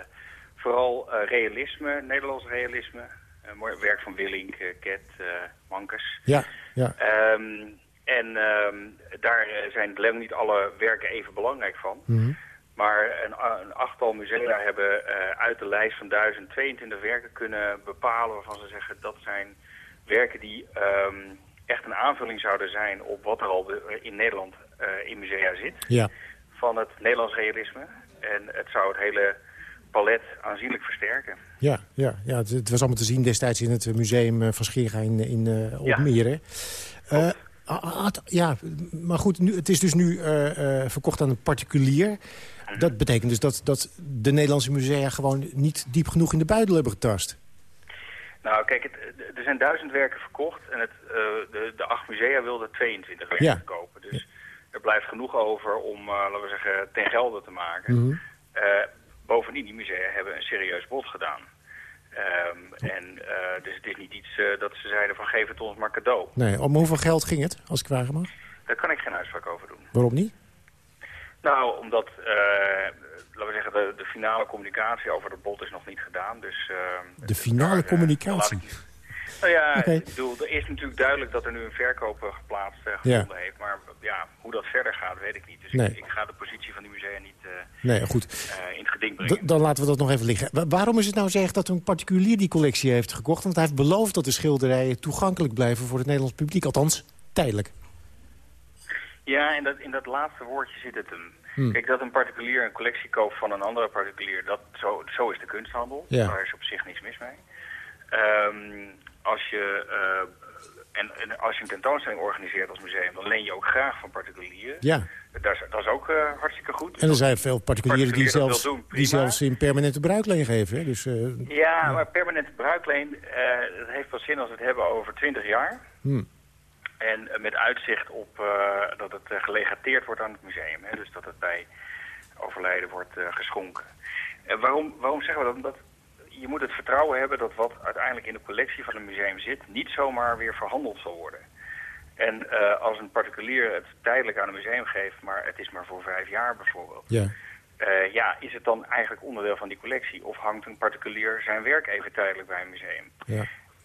vooral realisme, Nederlands realisme. Eh, mooi werk van Willink, eh, Ket, eh, Mankers. Ja, ja. Ehm, en ehm, daar zijn lang niet alle werken even belangrijk van. Mhm. Maar een, een achttal musea hebben uit de lijst van 1022 werken kunnen bepalen waarvan ze zeggen dat zijn werken die ehm, echt een aanvulling zouden zijn op wat er al in Nederland in musea zit. Ja. Van het Nederlands realisme. En het zou het hele palet aanzienlijk versterken. Ja, ja, ja het, het was allemaal te zien destijds in het museum eh, van Scheringa in, in uh, Almere. Uh, ja, maar goed, nu, het is dus nu uh, verkocht aan een particulier. Dat betekent dus dat, dat de Nederlandse musea gewoon niet diep genoeg in de buidel hebben getast. Nou, kijk, het, er zijn duizend werken verkocht en het, uh, de, de acht musea wilden 22 werken ja. kopen. Dus er blijft genoeg over om, laten we zeggen, ten gelde te maken. Mhm. Bovendien, die musea hebben een serieus bod gedaan. Ehm, en dus het is niet iets dat ze zeiden van geef het ons maar cadeau. Nee, om hoeveel geld ging het, als ik vragen mag? Daar kan ik geen uitspraak over doen. Waarom niet? Nou, omdat, laten we zeggen, de, de, finale communicatie over het bod is nog niet gedaan. Dus, de finale communicatie? Nou ja, ik bedoel, er is natuurlijk duidelijk dat er nu een verkoper geplaatst uh, gevonden heeft. Maar ja, hoe dat verder gaat, weet ik niet. Dus nee. ik, ik, ga de positie van die musea niet uh, nee, goed. Uh, in het geding brengen. dan laten we dat nog even liggen. waarom is het nou zeg dat een particulier die collectie heeft gekocht? Want hij heeft beloofd dat de schilderijen toegankelijk blijven voor het Nederlands publiek. Althans, tijdelijk. Ja, en dat, in dat laatste woordje zit het hem. Hmm. Kijk, dat een particulier een collectie koopt van een andere particulier, dat, zo, zo is de kunsthandel. Ja. Daar is op zich niks mis mee. Um, als je, uh, en, en, als je een tentoonstelling organiseert als museum, dan leen je ook graag van particulieren. Ja. Dat is, dat is ook uh, hartstikke goed. En er zijn veel particulieren die zelfs, doen, die zelfs in permanente bruikleen geven. Hè? Dus, uh, ja, ja, maar permanente bruikleen, dat heeft pas zin als we het hebben over 20 jaar. Hmm. En met uitzicht op dat het gelegateerd wordt aan het museum. Hè? Dus dat het bij overlijden wordt geschonken. waarom, waarom zeggen we dat? Omdat je moet het vertrouwen hebben dat wat uiteindelijk in de collectie van een museum zit... niet zomaar weer verhandeld zal worden. En uh, als een particulier het tijdelijk aan een museum geeft, maar het is maar voor vijf jaar bijvoorbeeld... Ja. Uh, ja, is het dan eigenlijk onderdeel van die collectie? Of hangt een particulier zijn werk even tijdelijk bij een museum? Ja.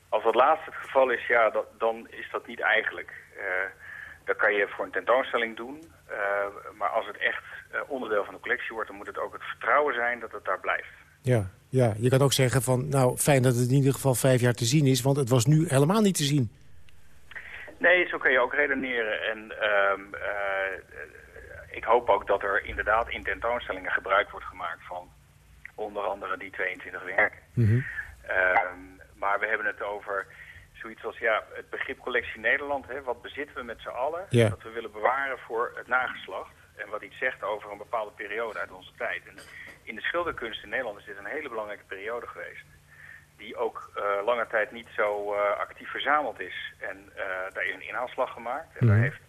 Als dat laatste het geval is, ja, dat, dan is dat niet eigenlijk. Uh, dat kan je voor een tentoonstelling doen. maar als het echt onderdeel van de collectie wordt, dan moet het ook het vertrouwen zijn dat het daar blijft. Ja, ja, je kan ook zeggen van, nou, fijn dat het in ieder geval vijf jaar te zien is... want het was nu helemaal niet te zien. Nee, zo kan je ook redeneren. En um, uh, ik hoop ook dat er inderdaad in tentoonstellingen gebruik wordt gemaakt van onder andere die 22 werken. Mm -hmm. um, maar we hebben het over zoiets als ja, het begrip collectie Nederland. Hè, wat bezitten we met z'n allen? Ja. Dat we willen bewaren voor het nageslacht. En wat iets zegt over een bepaalde periode uit onze tijd. En in de schilderkunst in Nederland is dit een hele belangrijke periode geweest. Die ook uh, lange tijd niet zo uh, actief verzameld is. En uh, daar is een inhaalslag gemaakt. En Mhm. daar, heeft,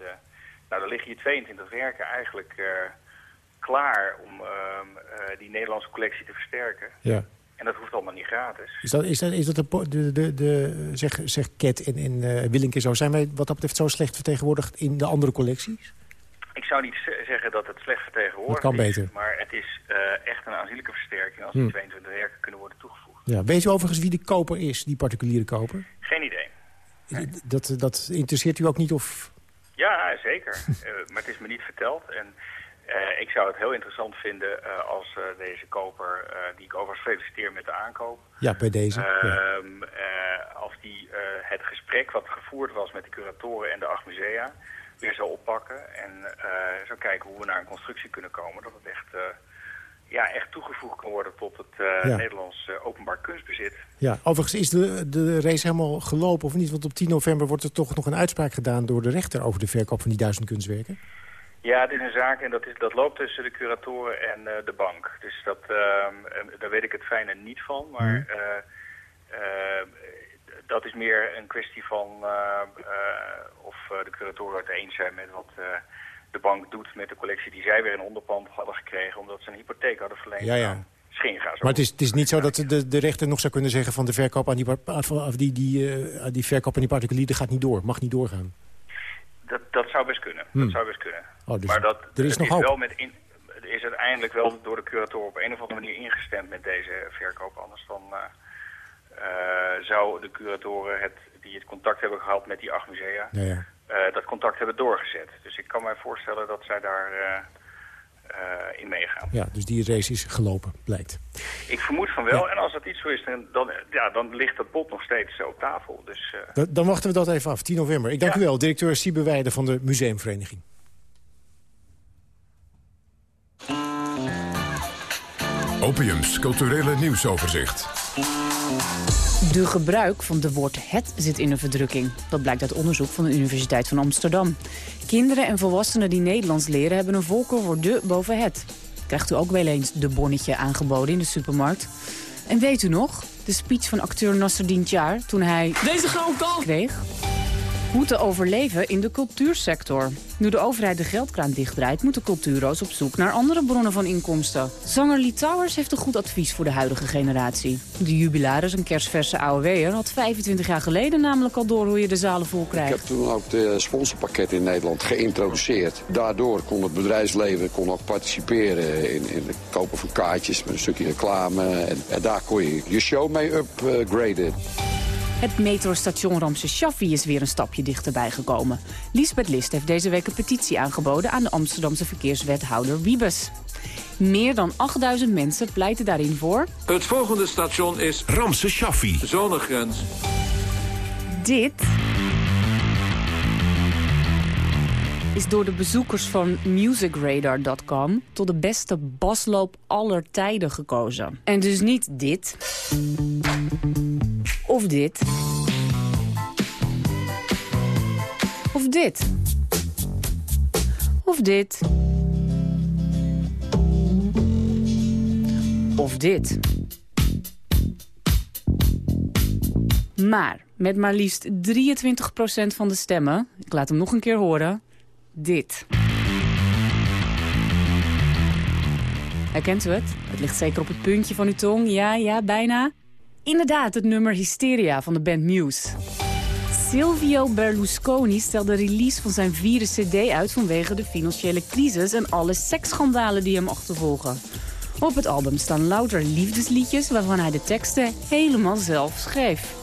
nou, daar liggen hier 22 werken eigenlijk klaar om ehm, die Nederlandse collectie te versterken. Ja. En dat hoeft allemaal niet gratis. Is dat, is dat, is dat de, de, de, de zeg, zeg Ket en, en Willink zo, zijn wij wat dat betreft zo slecht vertegenwoordigd in de andere collecties? Ik zou niet zeggen dat het slecht vertegenwoordigd dat kan is, beter. maar het is uh, echt een aanzienlijke versterking als die Hmm. 22 werken kunnen worden toegevoegd. Ja. Weet u overigens wie de koper is, die particuliere koper? Geen idee. Dat, dat interesseert u ook niet of... Ja, zeker. uh, [LAUGHS] maar het is me niet verteld. En uh, ik zou het heel interessant vinden uh, als uh, deze koper, die ik overigens feliciteer met de aankoop... Ja, bij deze. Ja. Ehm, als die het gesprek wat gevoerd was met de curatoren en de acht musea weer zou oppakken... en zou kijken hoe we naar een constructie kunnen komen. Dat het echt, ja, echt toegevoegd kan worden tot het ja. Nederlands openbaar kunstbezit. Ja, overigens is de, de race helemaal gelopen of niet? Want op 10 november wordt er toch nog een uitspraak gedaan door de rechter... over de verkoop van die duizend kunstwerken. Ja, het is een zaak en dat, is, dat loopt tussen de curatoren en uh, de bank. Dus dat, uh, daar weet ik het fijne niet van. Maar Mhm. Dat is meer een kwestie van of de curatoren het eens zijn met wat de bank doet met de collectie die zij weer in onderpand hadden gekregen. Omdat ze een hypotheek hadden verleend. Ja, ja. Maar het is, het is niet zo dat de, de rechter nog zou kunnen zeggen van de verkoop aan die, die, die, die verkoop aan die particulier gaat niet door, mag niet doorgaan. Dat, dat zou best kunnen. Hmm. Dat zou best kunnen. Oh, dus maar dat er is nog is wel met in, is uiteindelijk wel door de curator op een of andere manier ingestemd met deze verkoop. Anders dan uh, zou de curatoren het, die het contact hebben gehad met die acht musea, ja, ja. Uh, dat contact hebben doorgezet. Dus ik kan mij voorstellen dat zij daar in meegaan. Ja, dus die race is gelopen, blijkt. Ik vermoed van wel. Ja. En als dat iets zo is, dan, dan, ja, dan ligt dat bod nog steeds op tafel. Dus, dan, dan wachten we dat even af, 10 november. Ik dank ja. u wel, directeur Siebe Weijden van de Museumvereniging. Opiums culturele nieuwsoverzicht. De gebruik van de woord het zit in een verdrukking. Dat blijkt uit onderzoek van de Universiteit van Amsterdam. Kinderen en volwassenen die Nederlands leren hebben een voorkeur voor de boven het. Krijgt u ook wel eens de bonnetje aangeboden in de supermarkt? En weet u nog, de speech van acteur Nasruddin Tjaar toen hij Deze kan. kreeg? Hoe te overleven in de cultuursector. Nu de overheid de geldkraan dichtdraait... moeten cultuurroos op zoek naar andere bronnen van inkomsten. Zanger Lee Towers heeft een goed advies voor de huidige generatie. De jubilaris, een kerstverse AOW'er, had 25 jaar geleden namelijk al door hoe je de zalen vol krijgt. Ik heb toen ook de sponsorpakket in Nederland geïntroduceerd. Daardoor kon het bedrijfsleven kon ook participeren in, in het kopen van kaartjes met een stukje reclame. En, en daar kon je je show mee upgraden. Het metrostation Ramse Shaffi is weer een stapje dichterbij gekomen. Lisbeth List heeft deze week een petitie aangeboden aan de Amsterdamse verkeerswethouder Wiebes. Meer dan 8000 mensen pleiten daarin voor... Het volgende station is Ramse Shaffi. Zonegrens. Dit is door de bezoekers van musicradar.com tot de beste basloop aller tijden gekozen. En dus niet dit. Of dit. Of dit. Of dit. Of dit. Maar met maar liefst 23% van de stemmen, ik laat hem nog een keer horen, dit. Herkent u het? Het ligt zeker op het puntje van uw tong. Ja, ja, bijna. Inderdaad, het nummer Hysteria van de band Muse. Silvio Berlusconi stelde de release van zijn vierde cd uit... vanwege de financiële crisis en alle seksschandalen die hem achtervolgen. Op het album staan louter liefdesliedjes... waarvan hij de teksten helemaal zelf schreef.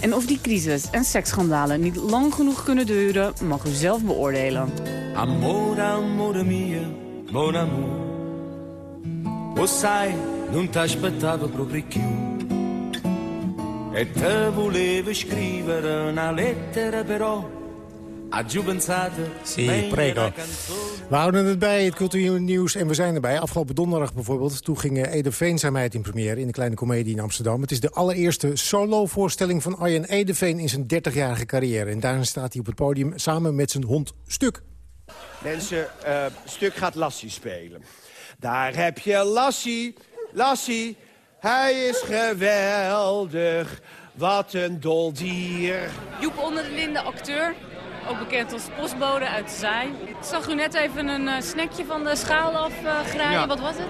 En of die crisis en seksschandalen niet lang genoeg kunnen duren... mag u zelf beoordelen. Amore, amore mio, mon amour O sai, non t'aspettavo proprio E te volevo scrivere una lettera però Sì, prego. We houden het bij, het cultuurnieuws, en we zijn erbij. Afgelopen donderdag bijvoorbeeld, toen ging Ede Veenzaamheid in première... in de Kleine Comedie in Amsterdam. Het is de allereerste solo-voorstelling van Arjen Edeveen... in zijn 30-jarige carrière. En daarin staat hij op het podium samen met zijn hond Stuk. Mensen, uh, Stuk gaat Lassie spelen. Daar heb je Lassie, Lassie, hij is geweldig... Wat een dol dier. Joep onder de linde, acteur. Ook bekend als postbode uit de Zaai. Ik zag u net even een uh, snackje van de schaal afgraaien. Uh, ja. Wat was het?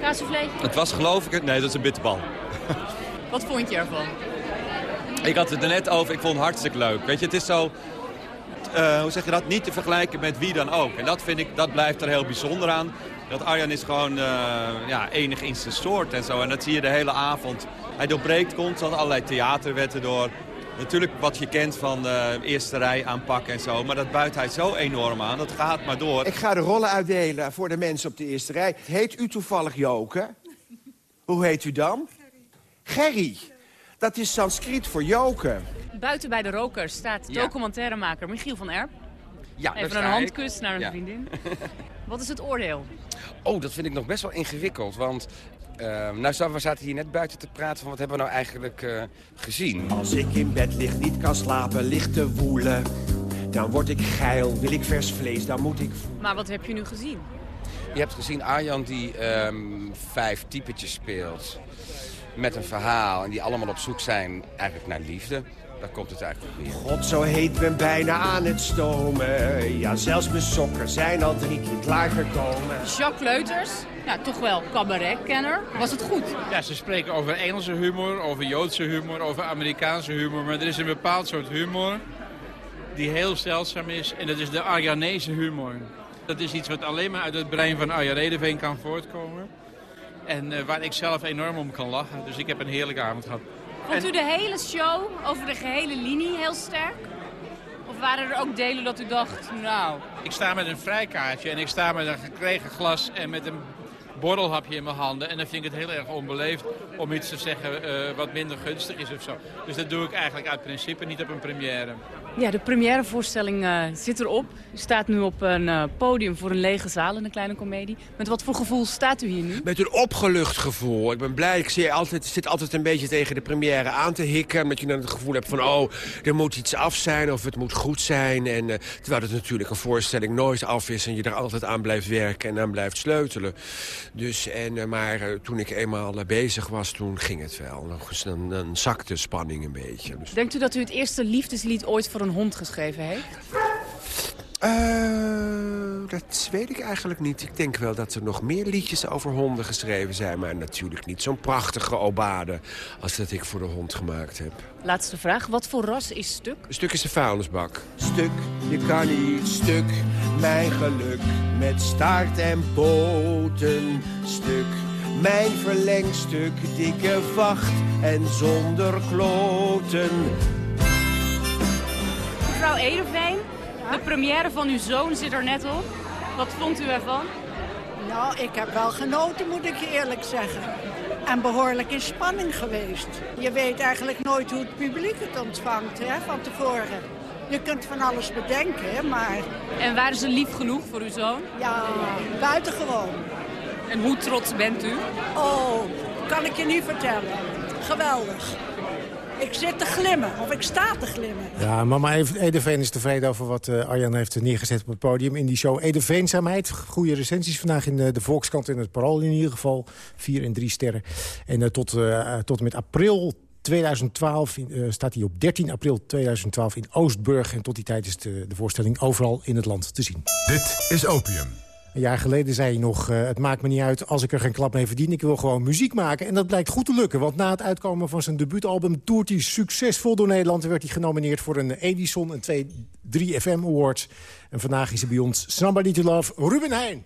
Kaassouffleetje? Het was geloof ik... Nee, dat is een bitterbal. [LAUGHS] Wat vond je ervan? Ik had het er net over. Ik vond het hartstikke leuk. Weet je, het is zo... Uh, hoe zeg je dat? Niet te vergelijken met wie dan ook. En dat vind ik, dat blijft er heel bijzonder aan. Dat Arjan is gewoon ja, enig in zijn soort en zo. En dat zie je de hele avond. Hij doorbreekt constant allerlei theaterwetten door. Natuurlijk wat je kent van de eerste rij aanpakken en zo. Maar dat buit hij zo enorm aan. Dat gaat maar door. Ik ga de rollen uitdelen voor de mensen op de eerste rij. Heet u toevallig Joke? Hoe heet u dan? Gerry. Dat is Sanskriet voor Joke. Buiten bij de rokers staat Ja. documentairemaker Michiel van Erp. Ja, Even een handkus naar een Ja. vriendin. Wat is het oordeel? Oh, dat vind ik nog best wel ingewikkeld. Want eh, nou, we zaten hier net buiten te praten van wat hebben we nou eigenlijk eh, gezien. Als ik in bed lig, niet kan slapen, ligt te woelen. Dan word ik geil, wil ik vers vlees, dan moet ik... Maar wat heb je nu gezien? Je hebt gezien Arjan die ehm, vijf typetjes speelt met een verhaal. En die allemaal op zoek zijn eigenlijk naar liefde. Daar komt het eigenlijk op neer. God, zo heet ben bijna aan het stomen. Ja, zelfs mijn sokken zijn al drie keer klaargekomen. Jacques Leuters, ja, toch wel cabaretkenner. Was het goed? Ja, ze spreken over Engelse humor, over Joodse humor, over Amerikaanse humor. Maar er is een bepaald soort humor die heel zeldzaam is. En dat is de Arjanese humor. Dat is iets wat alleen maar uit het brein van Arjan Redeveen kan voortkomen. En eh, waar ik zelf enorm om kan lachen. Dus ik heb een heerlijke avond gehad. Vond u de hele show over de gehele linie heel sterk? Of waren er ook delen dat u dacht, nou... Ik sta met een vrijkaartje en ik sta met een gekregen glas en met een borrelhapje in mijn handen. En dan vind ik het heel erg onbeleefd om iets te zeggen eh, wat minder gunstig is of zo. Dus dat doe ik eigenlijk uit principe niet op een première. Ja, de premièrevoorstelling eh zit erop. U staat nu op een eh, podium voor een lege zaal in de kleine komedie. Met wat voor gevoel staat u hier nu? Met een opgelucht gevoel. Ik ben blij. Ik zie altijd, zit altijd een beetje tegen de première aan te hikken. Omdat je dan het gevoel hebt van, oh, er moet iets af zijn of het moet goed zijn. En, eh, terwijl het natuurlijk een voorstelling nooit af is en je er altijd aan blijft werken en aan blijft sleutelen. Dus, en, maar toen ik eenmaal bezig was, toen ging het wel. Dan, dan zakte de spanning een beetje. Dus Denkt u dat u het eerste liefdeslied ooit voor een een hond geschreven heeft? Uh, dat weet ik eigenlijk niet. Ik denk wel dat er nog meer liedjes over honden geschreven zijn. Maar natuurlijk niet zo'n prachtige obade als dat ik voor de hond gemaakt heb. Laatste vraag. Wat voor ras is Stuk? Stuk is een vuilnisbak. Stuk, je kan niet stuk. Mijn geluk met staart en poten. Stuk, mijn verlengstuk. Dikke vacht en zonder kloten. Mevrouw Ederveen, de première van uw zoon zit er net op. Wat vond u ervan? Nou, ik heb wel genoten, moet ik je eerlijk zeggen. En behoorlijk in spanning geweest. Je weet eigenlijk nooit hoe het publiek het ontvangt hè, van tevoren. Je kunt van alles bedenken, maar... En waren ze lief genoeg voor uw zoon? Ja, buitengewoon. En hoe trots bent u? Oh, kan ik je niet vertellen. Geweldig. Ik zit te glimmen, of ik sta te glimmen. Ja, mama Edeveen is tevreden over wat uh, Arjan heeft neergezet op het podium in die show. Edeveenzaamheid, goede recensies vandaag in de, eh, de Volkskrant in het Parool in ieder geval. Vier en drie sterren. En uh, tot, uh, tot en met april 2012 uh, staat hij op 13 april 2012 in Oostburg. En tot die tijd is de, de voorstelling overal in het land te zien. Dit is Opium. Een jaar geleden zei hij nog, uh, het maakt me niet uit als ik er geen klap mee verdien. Ik wil gewoon muziek maken. En dat blijkt goed te lukken. Want na het uitkomen van zijn debuutalbum toert hij succesvol door Nederland. En werd hij genomineerd voor een Edison en twee 3FM Awards. En vandaag is hij bij ons Somebody to Love, Ruben Heijn.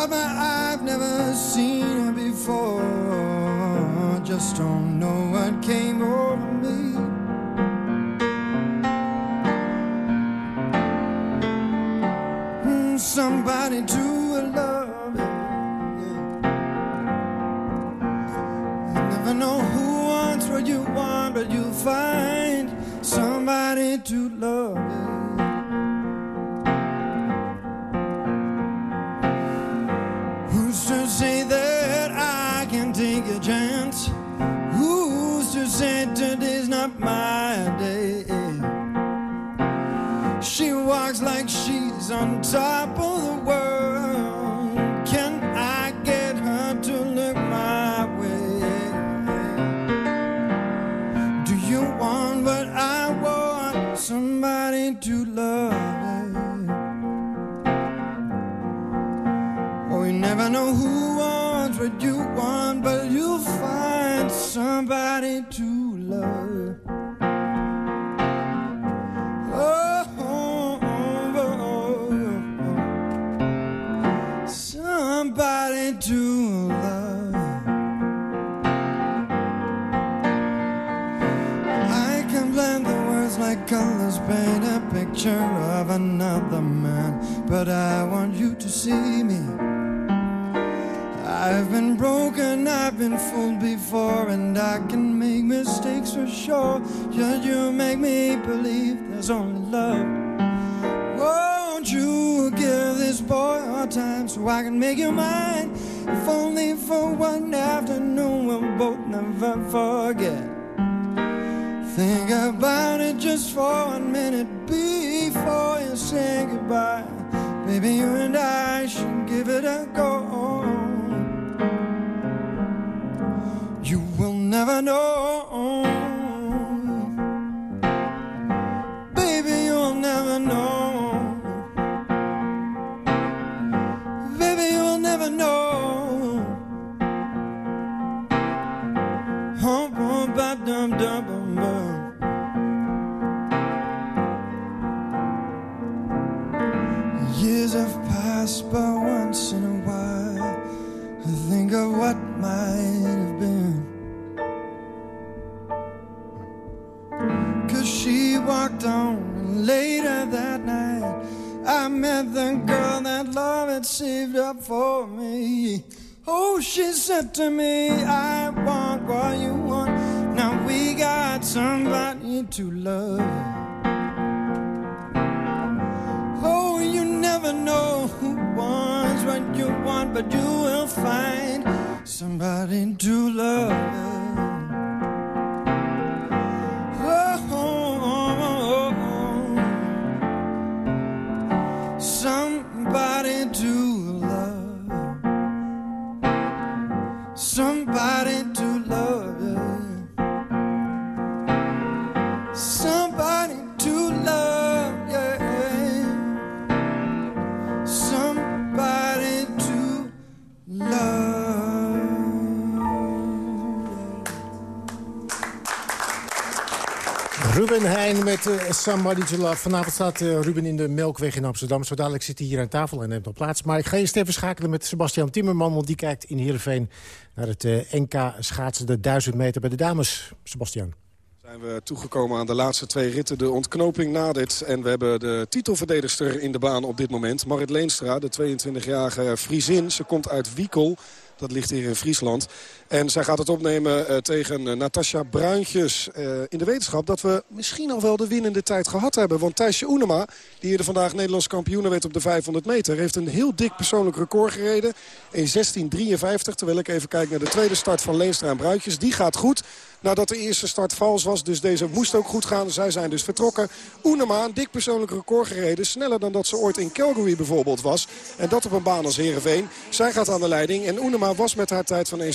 God, but I've never seen her before. Just don't know what came over me. Hmm, somebody to love. Yeah. You never know who wants what you want, but you'll find somebody to love. on top of the world. Can I get her to look my way? Do you want what I want? Somebody to love. Oh, you never know who wants what you want, but you'll find somebody to to love. I can blend the words like colors, paint a picture of another man. But I want you to see me. I've been broken, I've been fooled before, and I can make mistakes for sure. Yet you make me believe there's only love won't you give this boy a time so I can make you mine? If only for one afternoon, we'll both never forget. Think about it just for one minute before you say goodbye. Maybe you and I should give it a go. You will never know. Said to me, I want what you want. Now we got somebody to love. Oh, you never know who wants what you want, but you will find somebody to love. Met uh, Somebody Love. Vanavond staat uh, Ruben in de Melkweg in Amsterdam. Zo dadelijk zit hij hier aan tafel en neemt op plaats. Maar ik ga eerst even schakelen met Sebastian Timmerman... want die kijkt in Heerenveen naar het NK schaatsen de 1000 meter bij de dames. Sebastian. Zijn we toegekomen aan de laatste twee ritten. De ontknoping nadert. En we hebben de titelverdedigster in de baan op dit moment. Marit Leenstra, de 22-jarige Friesin. Ze komt uit Wiekel. Dat ligt hier in Friesland. En zij gaat het opnemen uh, tegen uh, Natasja Bruintjes. Uh, in de wetenschap dat we misschien al wel de winnende tijd gehad hebben. Want Thijsje Oenema, die hier vandaag Nederlands kampioen werd op de 500 meter... heeft een heel dik persoonlijk record gereden. In 16.53. Terwijl ik even kijk naar de tweede start van Leenstra en Bruintjes. Die gaat goed. Nadat de eerste start vals was. Dus deze moest ook goed gaan. Zij zijn dus vertrokken. Oenema, een dik persoonlijk record gereden. Sneller dan dat ze ooit in Calgary bijvoorbeeld was. En dat op een baan als Heerenveen. Zij gaat aan de leiding. En Oenema was met haar tijd van 1.16.53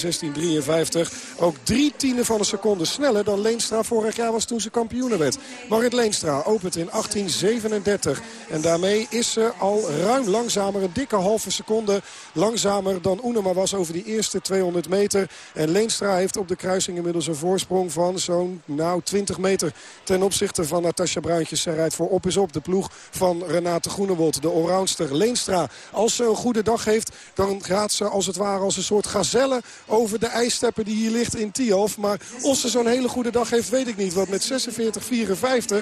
ook drie tienden van een seconde sneller dan Leenstra vorig jaar was toen ze kampioen werd. Marit Leenstra opent in 1837. En daarmee is ze al ruim langzamer, een dikke halve seconde langzamer dan Oenema was over die eerste 200 meter. En Leenstra heeft op de kruising inmiddels een voorsprong van zo'n nou 20 meter ten opzichte van Natasja Bruintjes. Zij rijdt voor op is op de ploeg van Renate Groenewold, de allroundster. Leenstra, als ze een goede dag heeft, dan gaat ze als het ware als een soort gazelle over de ijssteppen die hier ligt in Tialf. Maar of ze zo'n hele goede dag heeft, weet ik niet. Want met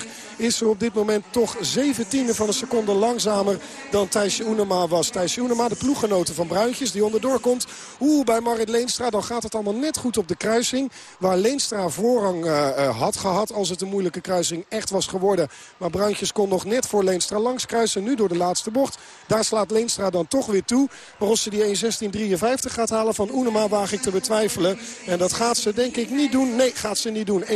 46-54 is ze op dit moment toch 17e van een seconde langzamer dan Thijsje Oenema was. Thijsje Oenema, de ploeggenoten van Bruintjes, die onderdoor komt. Oeh, bij Marit Leenstra, dan gaat het allemaal net goed op de kruising. Waar Leenstra voorrang uh, uh, had gehad als het een moeilijke kruising echt was geworden. Maar Bruintjes kon nog net voor Leenstra langs kruisen. Nu door de laatste bocht. Daar slaat Leenstra dan toch weer toe. Maar of ze die 1.16.53 gaat halen van Oenema waag ik te betwijfelen. En dat gaat ze denk ik niet doen. Nee, gaat ze niet doen. 1.16.80.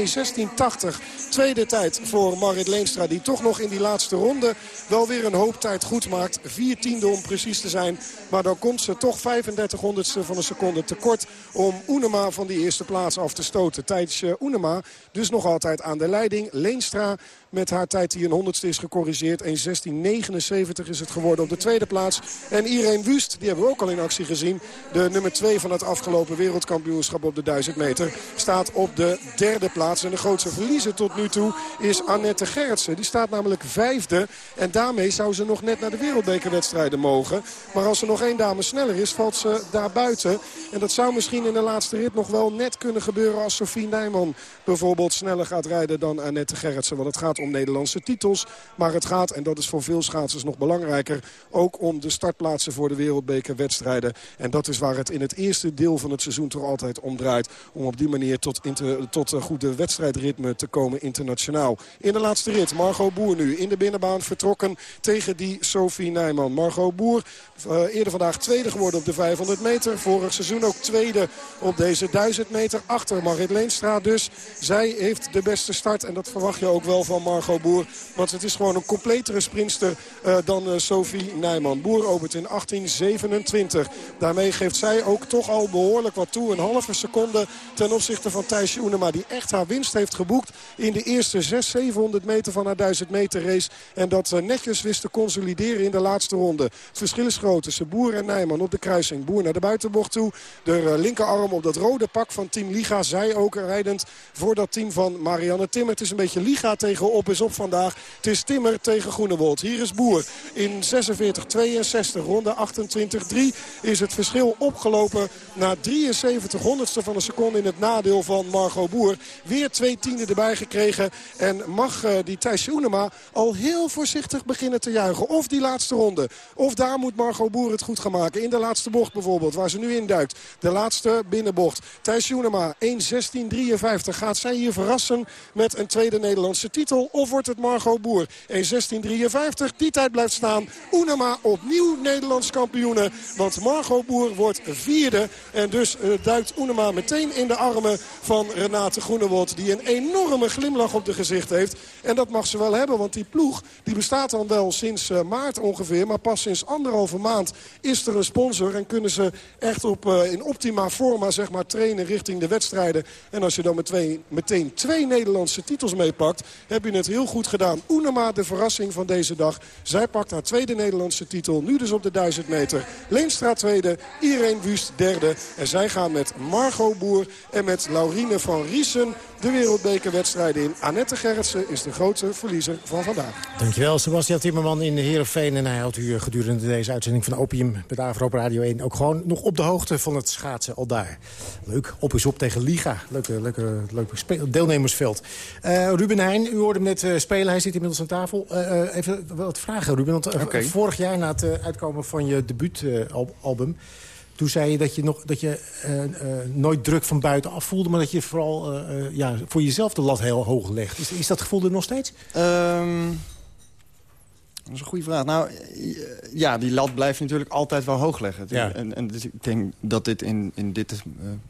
Tweede tijd voor Marit Leenstra. Die toch nog in die laatste ronde wel weer een hoop tijd goed maakt. Vier tiende om precies te zijn. Maar dan komt ze toch 35 honderdste van een seconde tekort. Om Oenema van die eerste plaats af te stoten. Tijdens Oenema dus nog altijd aan de leiding. Leenstra met haar tijd die een honderdste is gecorrigeerd. 1.16.79 is het geworden op de tweede plaats. En Irene Wust, die hebben we ook al in actie gezien. De nummer 2 van het afgelopen wereldkampioenschap op de 1000 meter. Staat op de derde plaats. En de grootste verliezer tot nu toe is Annette Gerritsen. Die staat namelijk vijfde. En daarmee zou ze nog net naar de wereldbekerwedstrijden mogen. Maar als er nog één dame sneller is, valt ze daar buiten. En dat zou misschien in de laatste rit nog wel net kunnen gebeuren... als Sofie Nijman bijvoorbeeld sneller gaat rijden dan Annette Gerritsen. Want het gaat om Nederlandse titels. Maar het gaat, en dat is voor veel schaatsers nog belangrijker... ook om de startplaatsen voor de wereldbekerwedstrijden. En dat is waar het in het eerste deel van het seizoen toch altijd om draait. Om op die manier tot, tot een goede wedstrijdritme te komen internationaal. In de laatste rit, Margot Boer nu in de binnenbaan vertrokken tegen die Sophie Nijman. Margot Boer eerder vandaag tweede geworden op de 500 meter. Vorig seizoen ook tweede op deze 1000 meter. Achter Marit Leenstra dus. Zij heeft de beste start en dat verwacht je ook wel van Margot Boer. Want het is gewoon een completere sprinster uh, dan uh, Sophie Nijman. Boer opent in 1827. Daarmee geeft zij ook toch al behoorlijk wat toe. Een halve seconde ten opzichte van Thijsje Oenema. Die echt haar winst heeft geboekt in de eerste 600, 700 meter van haar 1000 meter race. En dat netjes wist te consolideren in de laatste ronde. Het verschil is tussen Boer en Nijman op de kruising. Boer naar de buitenbocht toe. De linkerarm op dat rode pak van Team Liga. Zij ook rijdend voor dat team van Marianne Timmer. Het is een beetje Liga tegen op is op vandaag. Het is Timmer tegen Groenewold. Hier is Boer in 46-62. Ronde 28-3 is het verschil opgelopen naar 73 honderdste van een seconde in het nadeel van Margot Boer. Weer twee tienden erbij gekregen. En mag uh, die Thijs Oenema al heel voorzichtig beginnen te juichen. Of die laatste ronde. Of daar moet Margot Boer het goed gaan maken. In de laatste bocht bijvoorbeeld, waar ze nu induikt. De laatste binnenbocht. Thijs Joenema, 1.16.53. Gaat zij hier verrassen met een tweede Nederlandse titel? Of wordt het Margot Boer? 1.16.53, die tijd blijft staan. Oenema opnieuw Nederlands kampioene. Want Margot Boer wordt vierde. En dus duikt Oenema meteen in de armen van Renate Groenewold. Die een enorme glimlach op de gezicht heeft. En dat mag ze wel hebben, want die ploeg die bestaat dan wel sinds maart ongeveer. Maar pas sinds anderhalve maand is er een sponsor. En kunnen ze echt op, in optima forma zeg maar, trainen richting de wedstrijden. En als je dan met twee, meteen twee Nederlandse titels meepakt... heb je het heel goed gedaan. Oenema, de verrassing van deze dag. Zij pakt haar tweede Nederlandse titel. Nu dus op de 1000 meter. Leenstra tweede, Irene Wust derde. En zij gaan met Margot Boer en met Laurine van Riesen de wereldbekerwedstrijden in. Annette Gerritsen is de grootste verliezer van vandaag. Dankjewel, Sebastian Timmerman in de Heerenveen. En hij houdt u gedurende deze uitzending van Opium bij de op Radio 1... ook gewoon nog op de hoogte van het schaatsen al daar. Leuk, op is op tegen Liga. Leuke, leuke, leuke deelnemersveld. Uh, Ruben Heijn, u hoorde hem net uh, spelen. Hij zit inmiddels aan tafel. Uh, even wat vragen, Ruben. Want vorig jaar na het uitkomen van je debuutalbum... Toen zei je dat je, nog, dat je uh, uh, nooit druk van buiten voelde... maar dat je vooral uh, ja, voor jezelf de lat heel hoog legt. Is, is dat gevoel er nog steeds? Um, dat is een goede vraag. Nou, ja, die lat blijft natuurlijk altijd wel hoog leggen. Ja. En, en dus ik denk dat dit in, in dit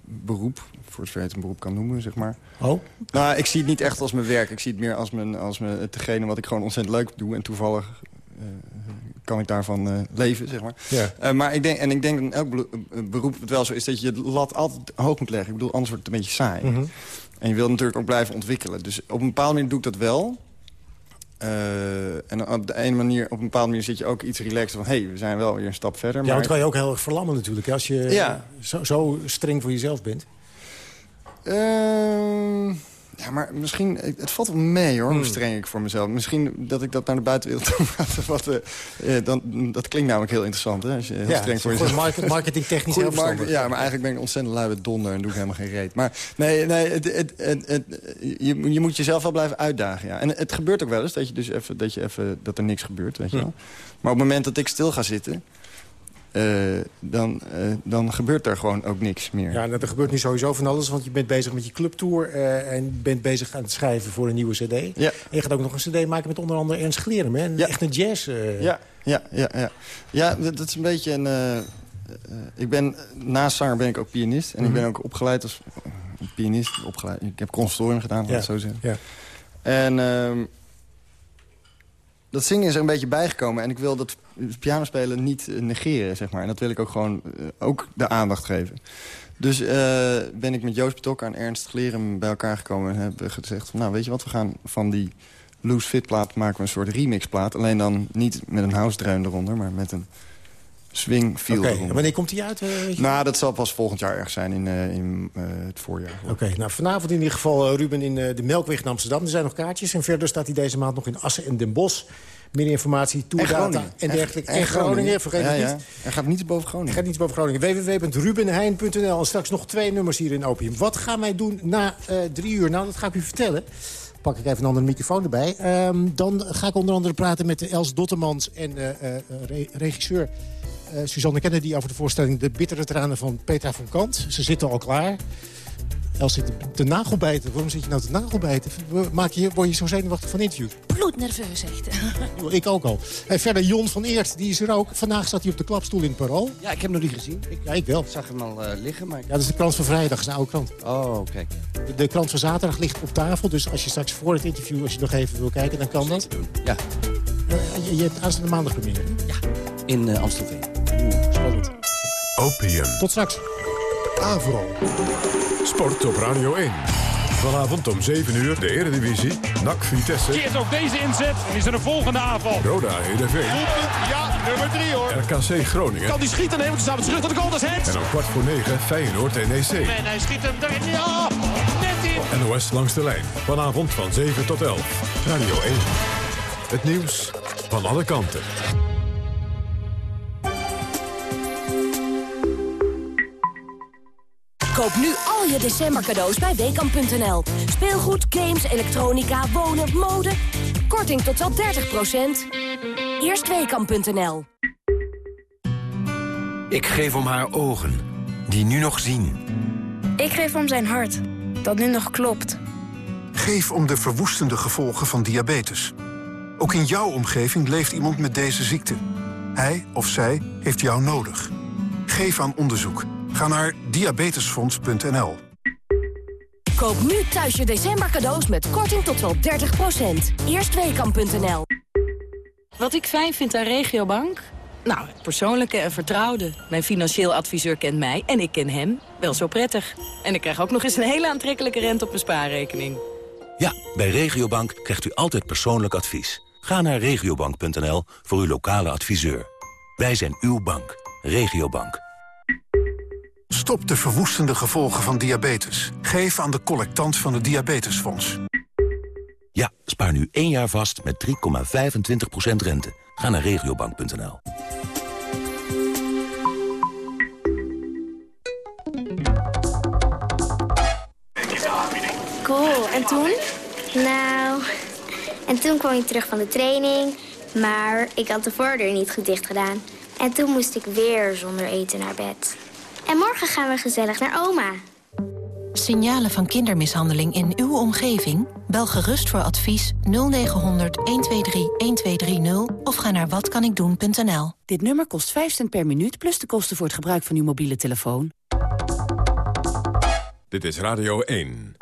beroep, voor zover je het een beroep kan noemen, zeg maar... Oh? Nou, ik zie het niet echt als mijn werk. Ik zie het meer als, mijn, als mijn, hetgene wat ik gewoon ontzettend leuk doe. En toevallig kan ik daarvan uh, leven, zeg maar. Ja. Uh, maar ik denk, en ik denk dat elk beroep het wel zo is... dat je de lat altijd hoog moet leggen. Ik bedoel, anders wordt het een beetje saai. Mm -hmm. En je wilt natuurlijk ook blijven ontwikkelen. Dus op een bepaalde manier doe ik dat wel. Uh, en op de ene manier, op een bepaalde manier zit je ook iets relaxed van... hé, hey, we zijn wel weer een stap verder. Ja, maar het kan je ook heel erg verlammen natuurlijk... als je ja. zo, zo streng voor jezelf bent. Uh, ja, maar misschien... Het valt wel mee, hoor, hoe hmm. streng ik voor mezelf. Misschien dat ik dat naar de buitenwereld [LAUGHS] toe wat, uh, dan, Dat klinkt namelijk heel interessant, hè? Als je heel ja, streng voor jezelf... Market, marketing technisch heel market, Ja, maar eigenlijk ben ik ontzettend lui met donder en doe ik helemaal geen reet. Maar nee, nee het, het, het, je, je moet jezelf wel blijven uitdagen, ja. En het gebeurt ook wel eens dat, je dus even, dat, je even, dat er niks gebeurt, weet je wel. Maar op het moment dat ik stil ga zitten... Uh, dan, uh, dan gebeurt er gewoon ook niks meer. Ja, er gebeurt nu sowieso van alles, want je bent bezig met je clubtour... Uh, en bent bezig aan het schrijven voor een nieuwe cd. Ja. En je gaat ook nog een cd maken met onder andere Ernst Glerum, hè? Ja. Echt een jazz. Ja, ja, ja, ja. ja, dat is een beetje een... ik ben, naast zanger ben ik ook pianist. En ik ben mhm. ook opgeleid als pianist. Opgeleid. Ik heb conservatorium gedaan, laat ja. zo zeggen. Ja. En ehm, dat zingen is er een beetje bijgekomen. En ik wil dat pianospelen niet eh, negeren, zeg maar. En dat wil ik ook gewoon uh, ook de aandacht geven. Dus uh, ben ik met Joost Betokker en Ernst Glerum bij elkaar gekomen... en hebben gezegd, van, nou weet je wat, we gaan van die loose fit plaat maken we een soort remixplaat. Alleen dan niet met een house dreun eronder, maar met een swing feel Oké, okay. wanneer komt die uit? Nou, dat zal pas volgend jaar erg zijn, in, uh, in uh, het voorjaar. Oké, nou vanavond in ieder geval Ruben in de Melkweg in Amsterdam. Er zijn nog kaartjes en verder staat hij deze maand nog in Assen en Den Bosch. Meer informatie, toerdata en, dergelijke. En, Groningen, vergeet ja, het niet. Er gaat niets boven Groningen. Er gaat niets boven Groningen. www.rubenheijn.nl En straks nog twee nummers hier in Opium. Wat gaan wij doen na drie uur? Nou, dat ga ik u vertellen pak ik even een andere microfoon erbij. Um, dan ga ik onder andere praten met Els Dottemans en uh, uh, re regisseur uh, Suzanne Kennedy over de voorstelling De Bittere Tranen van Petra van Kant. Ze zitten al klaar. Els zit te nagelbijten. Waarom zit je nou te nagelbijten? Maak je, word je zo zenuwachtig van interview? Bloednerveus, echt. [LAUGHS] ik ook al. En verder Jon van Eert, die is er ook. Vandaag zat hij op de klapstoel in het Parool. Ja, ik heb hem nog niet gezien. Ik, ja, ik wel. Ik zag hem al uh, liggen. Maar... Ja, dat is de krant van vrijdag, dat is een oude krant. Oh, oké. De, de, krant van zaterdag ligt op tafel. Dus als je straks voor het interview, als je nog even wil kijken, dan kan dat. Ja. Uh, je, je hebt aanstaande maandag première. Ja, in uh, Amstelveen. Oeh, spannend. Opium. Tot straks. Avro. Sport op Radio 1. Vanavond om 7 uur de Eredivisie. NAC Vitesse. Keert ook deze inzet. Is er een volgende aanval. Roda Heerenveen. Ja, nummer 3 hoor. RKC Groningen. Kan die schieten? Nee, want ze staan terug tot de goal. Dat is het. En om kwart voor 9 Feyenoord NEC. En hij schiet hem erin. Ja, net in. NOS langs de lijn. Vanavond van 7 tot 11. Radio 1. Het nieuws van alle kanten. Koop nu al je december cadeaus bij Weekamp.nl. Speelgoed, games, elektronica, wonen, mode. Korting tot wel 30%. Eerst Weekamp.nl. Ik geef om haar ogen, die nu nog zien. Ik geef om zijn hart, dat nu nog klopt. Geef om de verwoestende gevolgen van diabetes. Ook in jouw omgeving leeft iemand met deze ziekte. Hij of zij heeft jou nodig. Geef aan onderzoek Ga naar diabetesfonds.nl. Koop nu thuis je december cadeaus met korting tot wel 30%. Eerstweekam.nl Wat ik fijn vind aan Regiobank? Nou, het persoonlijke en vertrouwde. Mijn financieel adviseur kent mij en ik ken hem wel zo prettig. En ik krijg ook nog eens een hele aantrekkelijke rente op mijn spaarrekening. Ja, bij Regiobank krijgt u altijd persoonlijk advies. Ga naar regiobank.nl voor uw lokale adviseur. Wij zijn uw bank. Regiobank. Stop de verwoestende gevolgen van diabetes. Geef aan de collectant van het Diabetesfonds. Ja, spaar nu één jaar vast met 3,25% rente. Ga naar regiobank.nl. Cool, en toen? Nou, en toen kwam ik terug van de training, maar ik had de voordeur niet goed dicht gedaan. En toen moest ik weer zonder eten naar bed. En morgen gaan we gezellig naar oma. Signalen van kindermishandeling in uw omgeving? Bel gerust voor advies 0900 123 1230 of ga naar watkanikdoen.nl. Dit nummer kost 5 cent per minuut plus de kosten voor het gebruik van uw mobiele telefoon. Dit is Radio 1.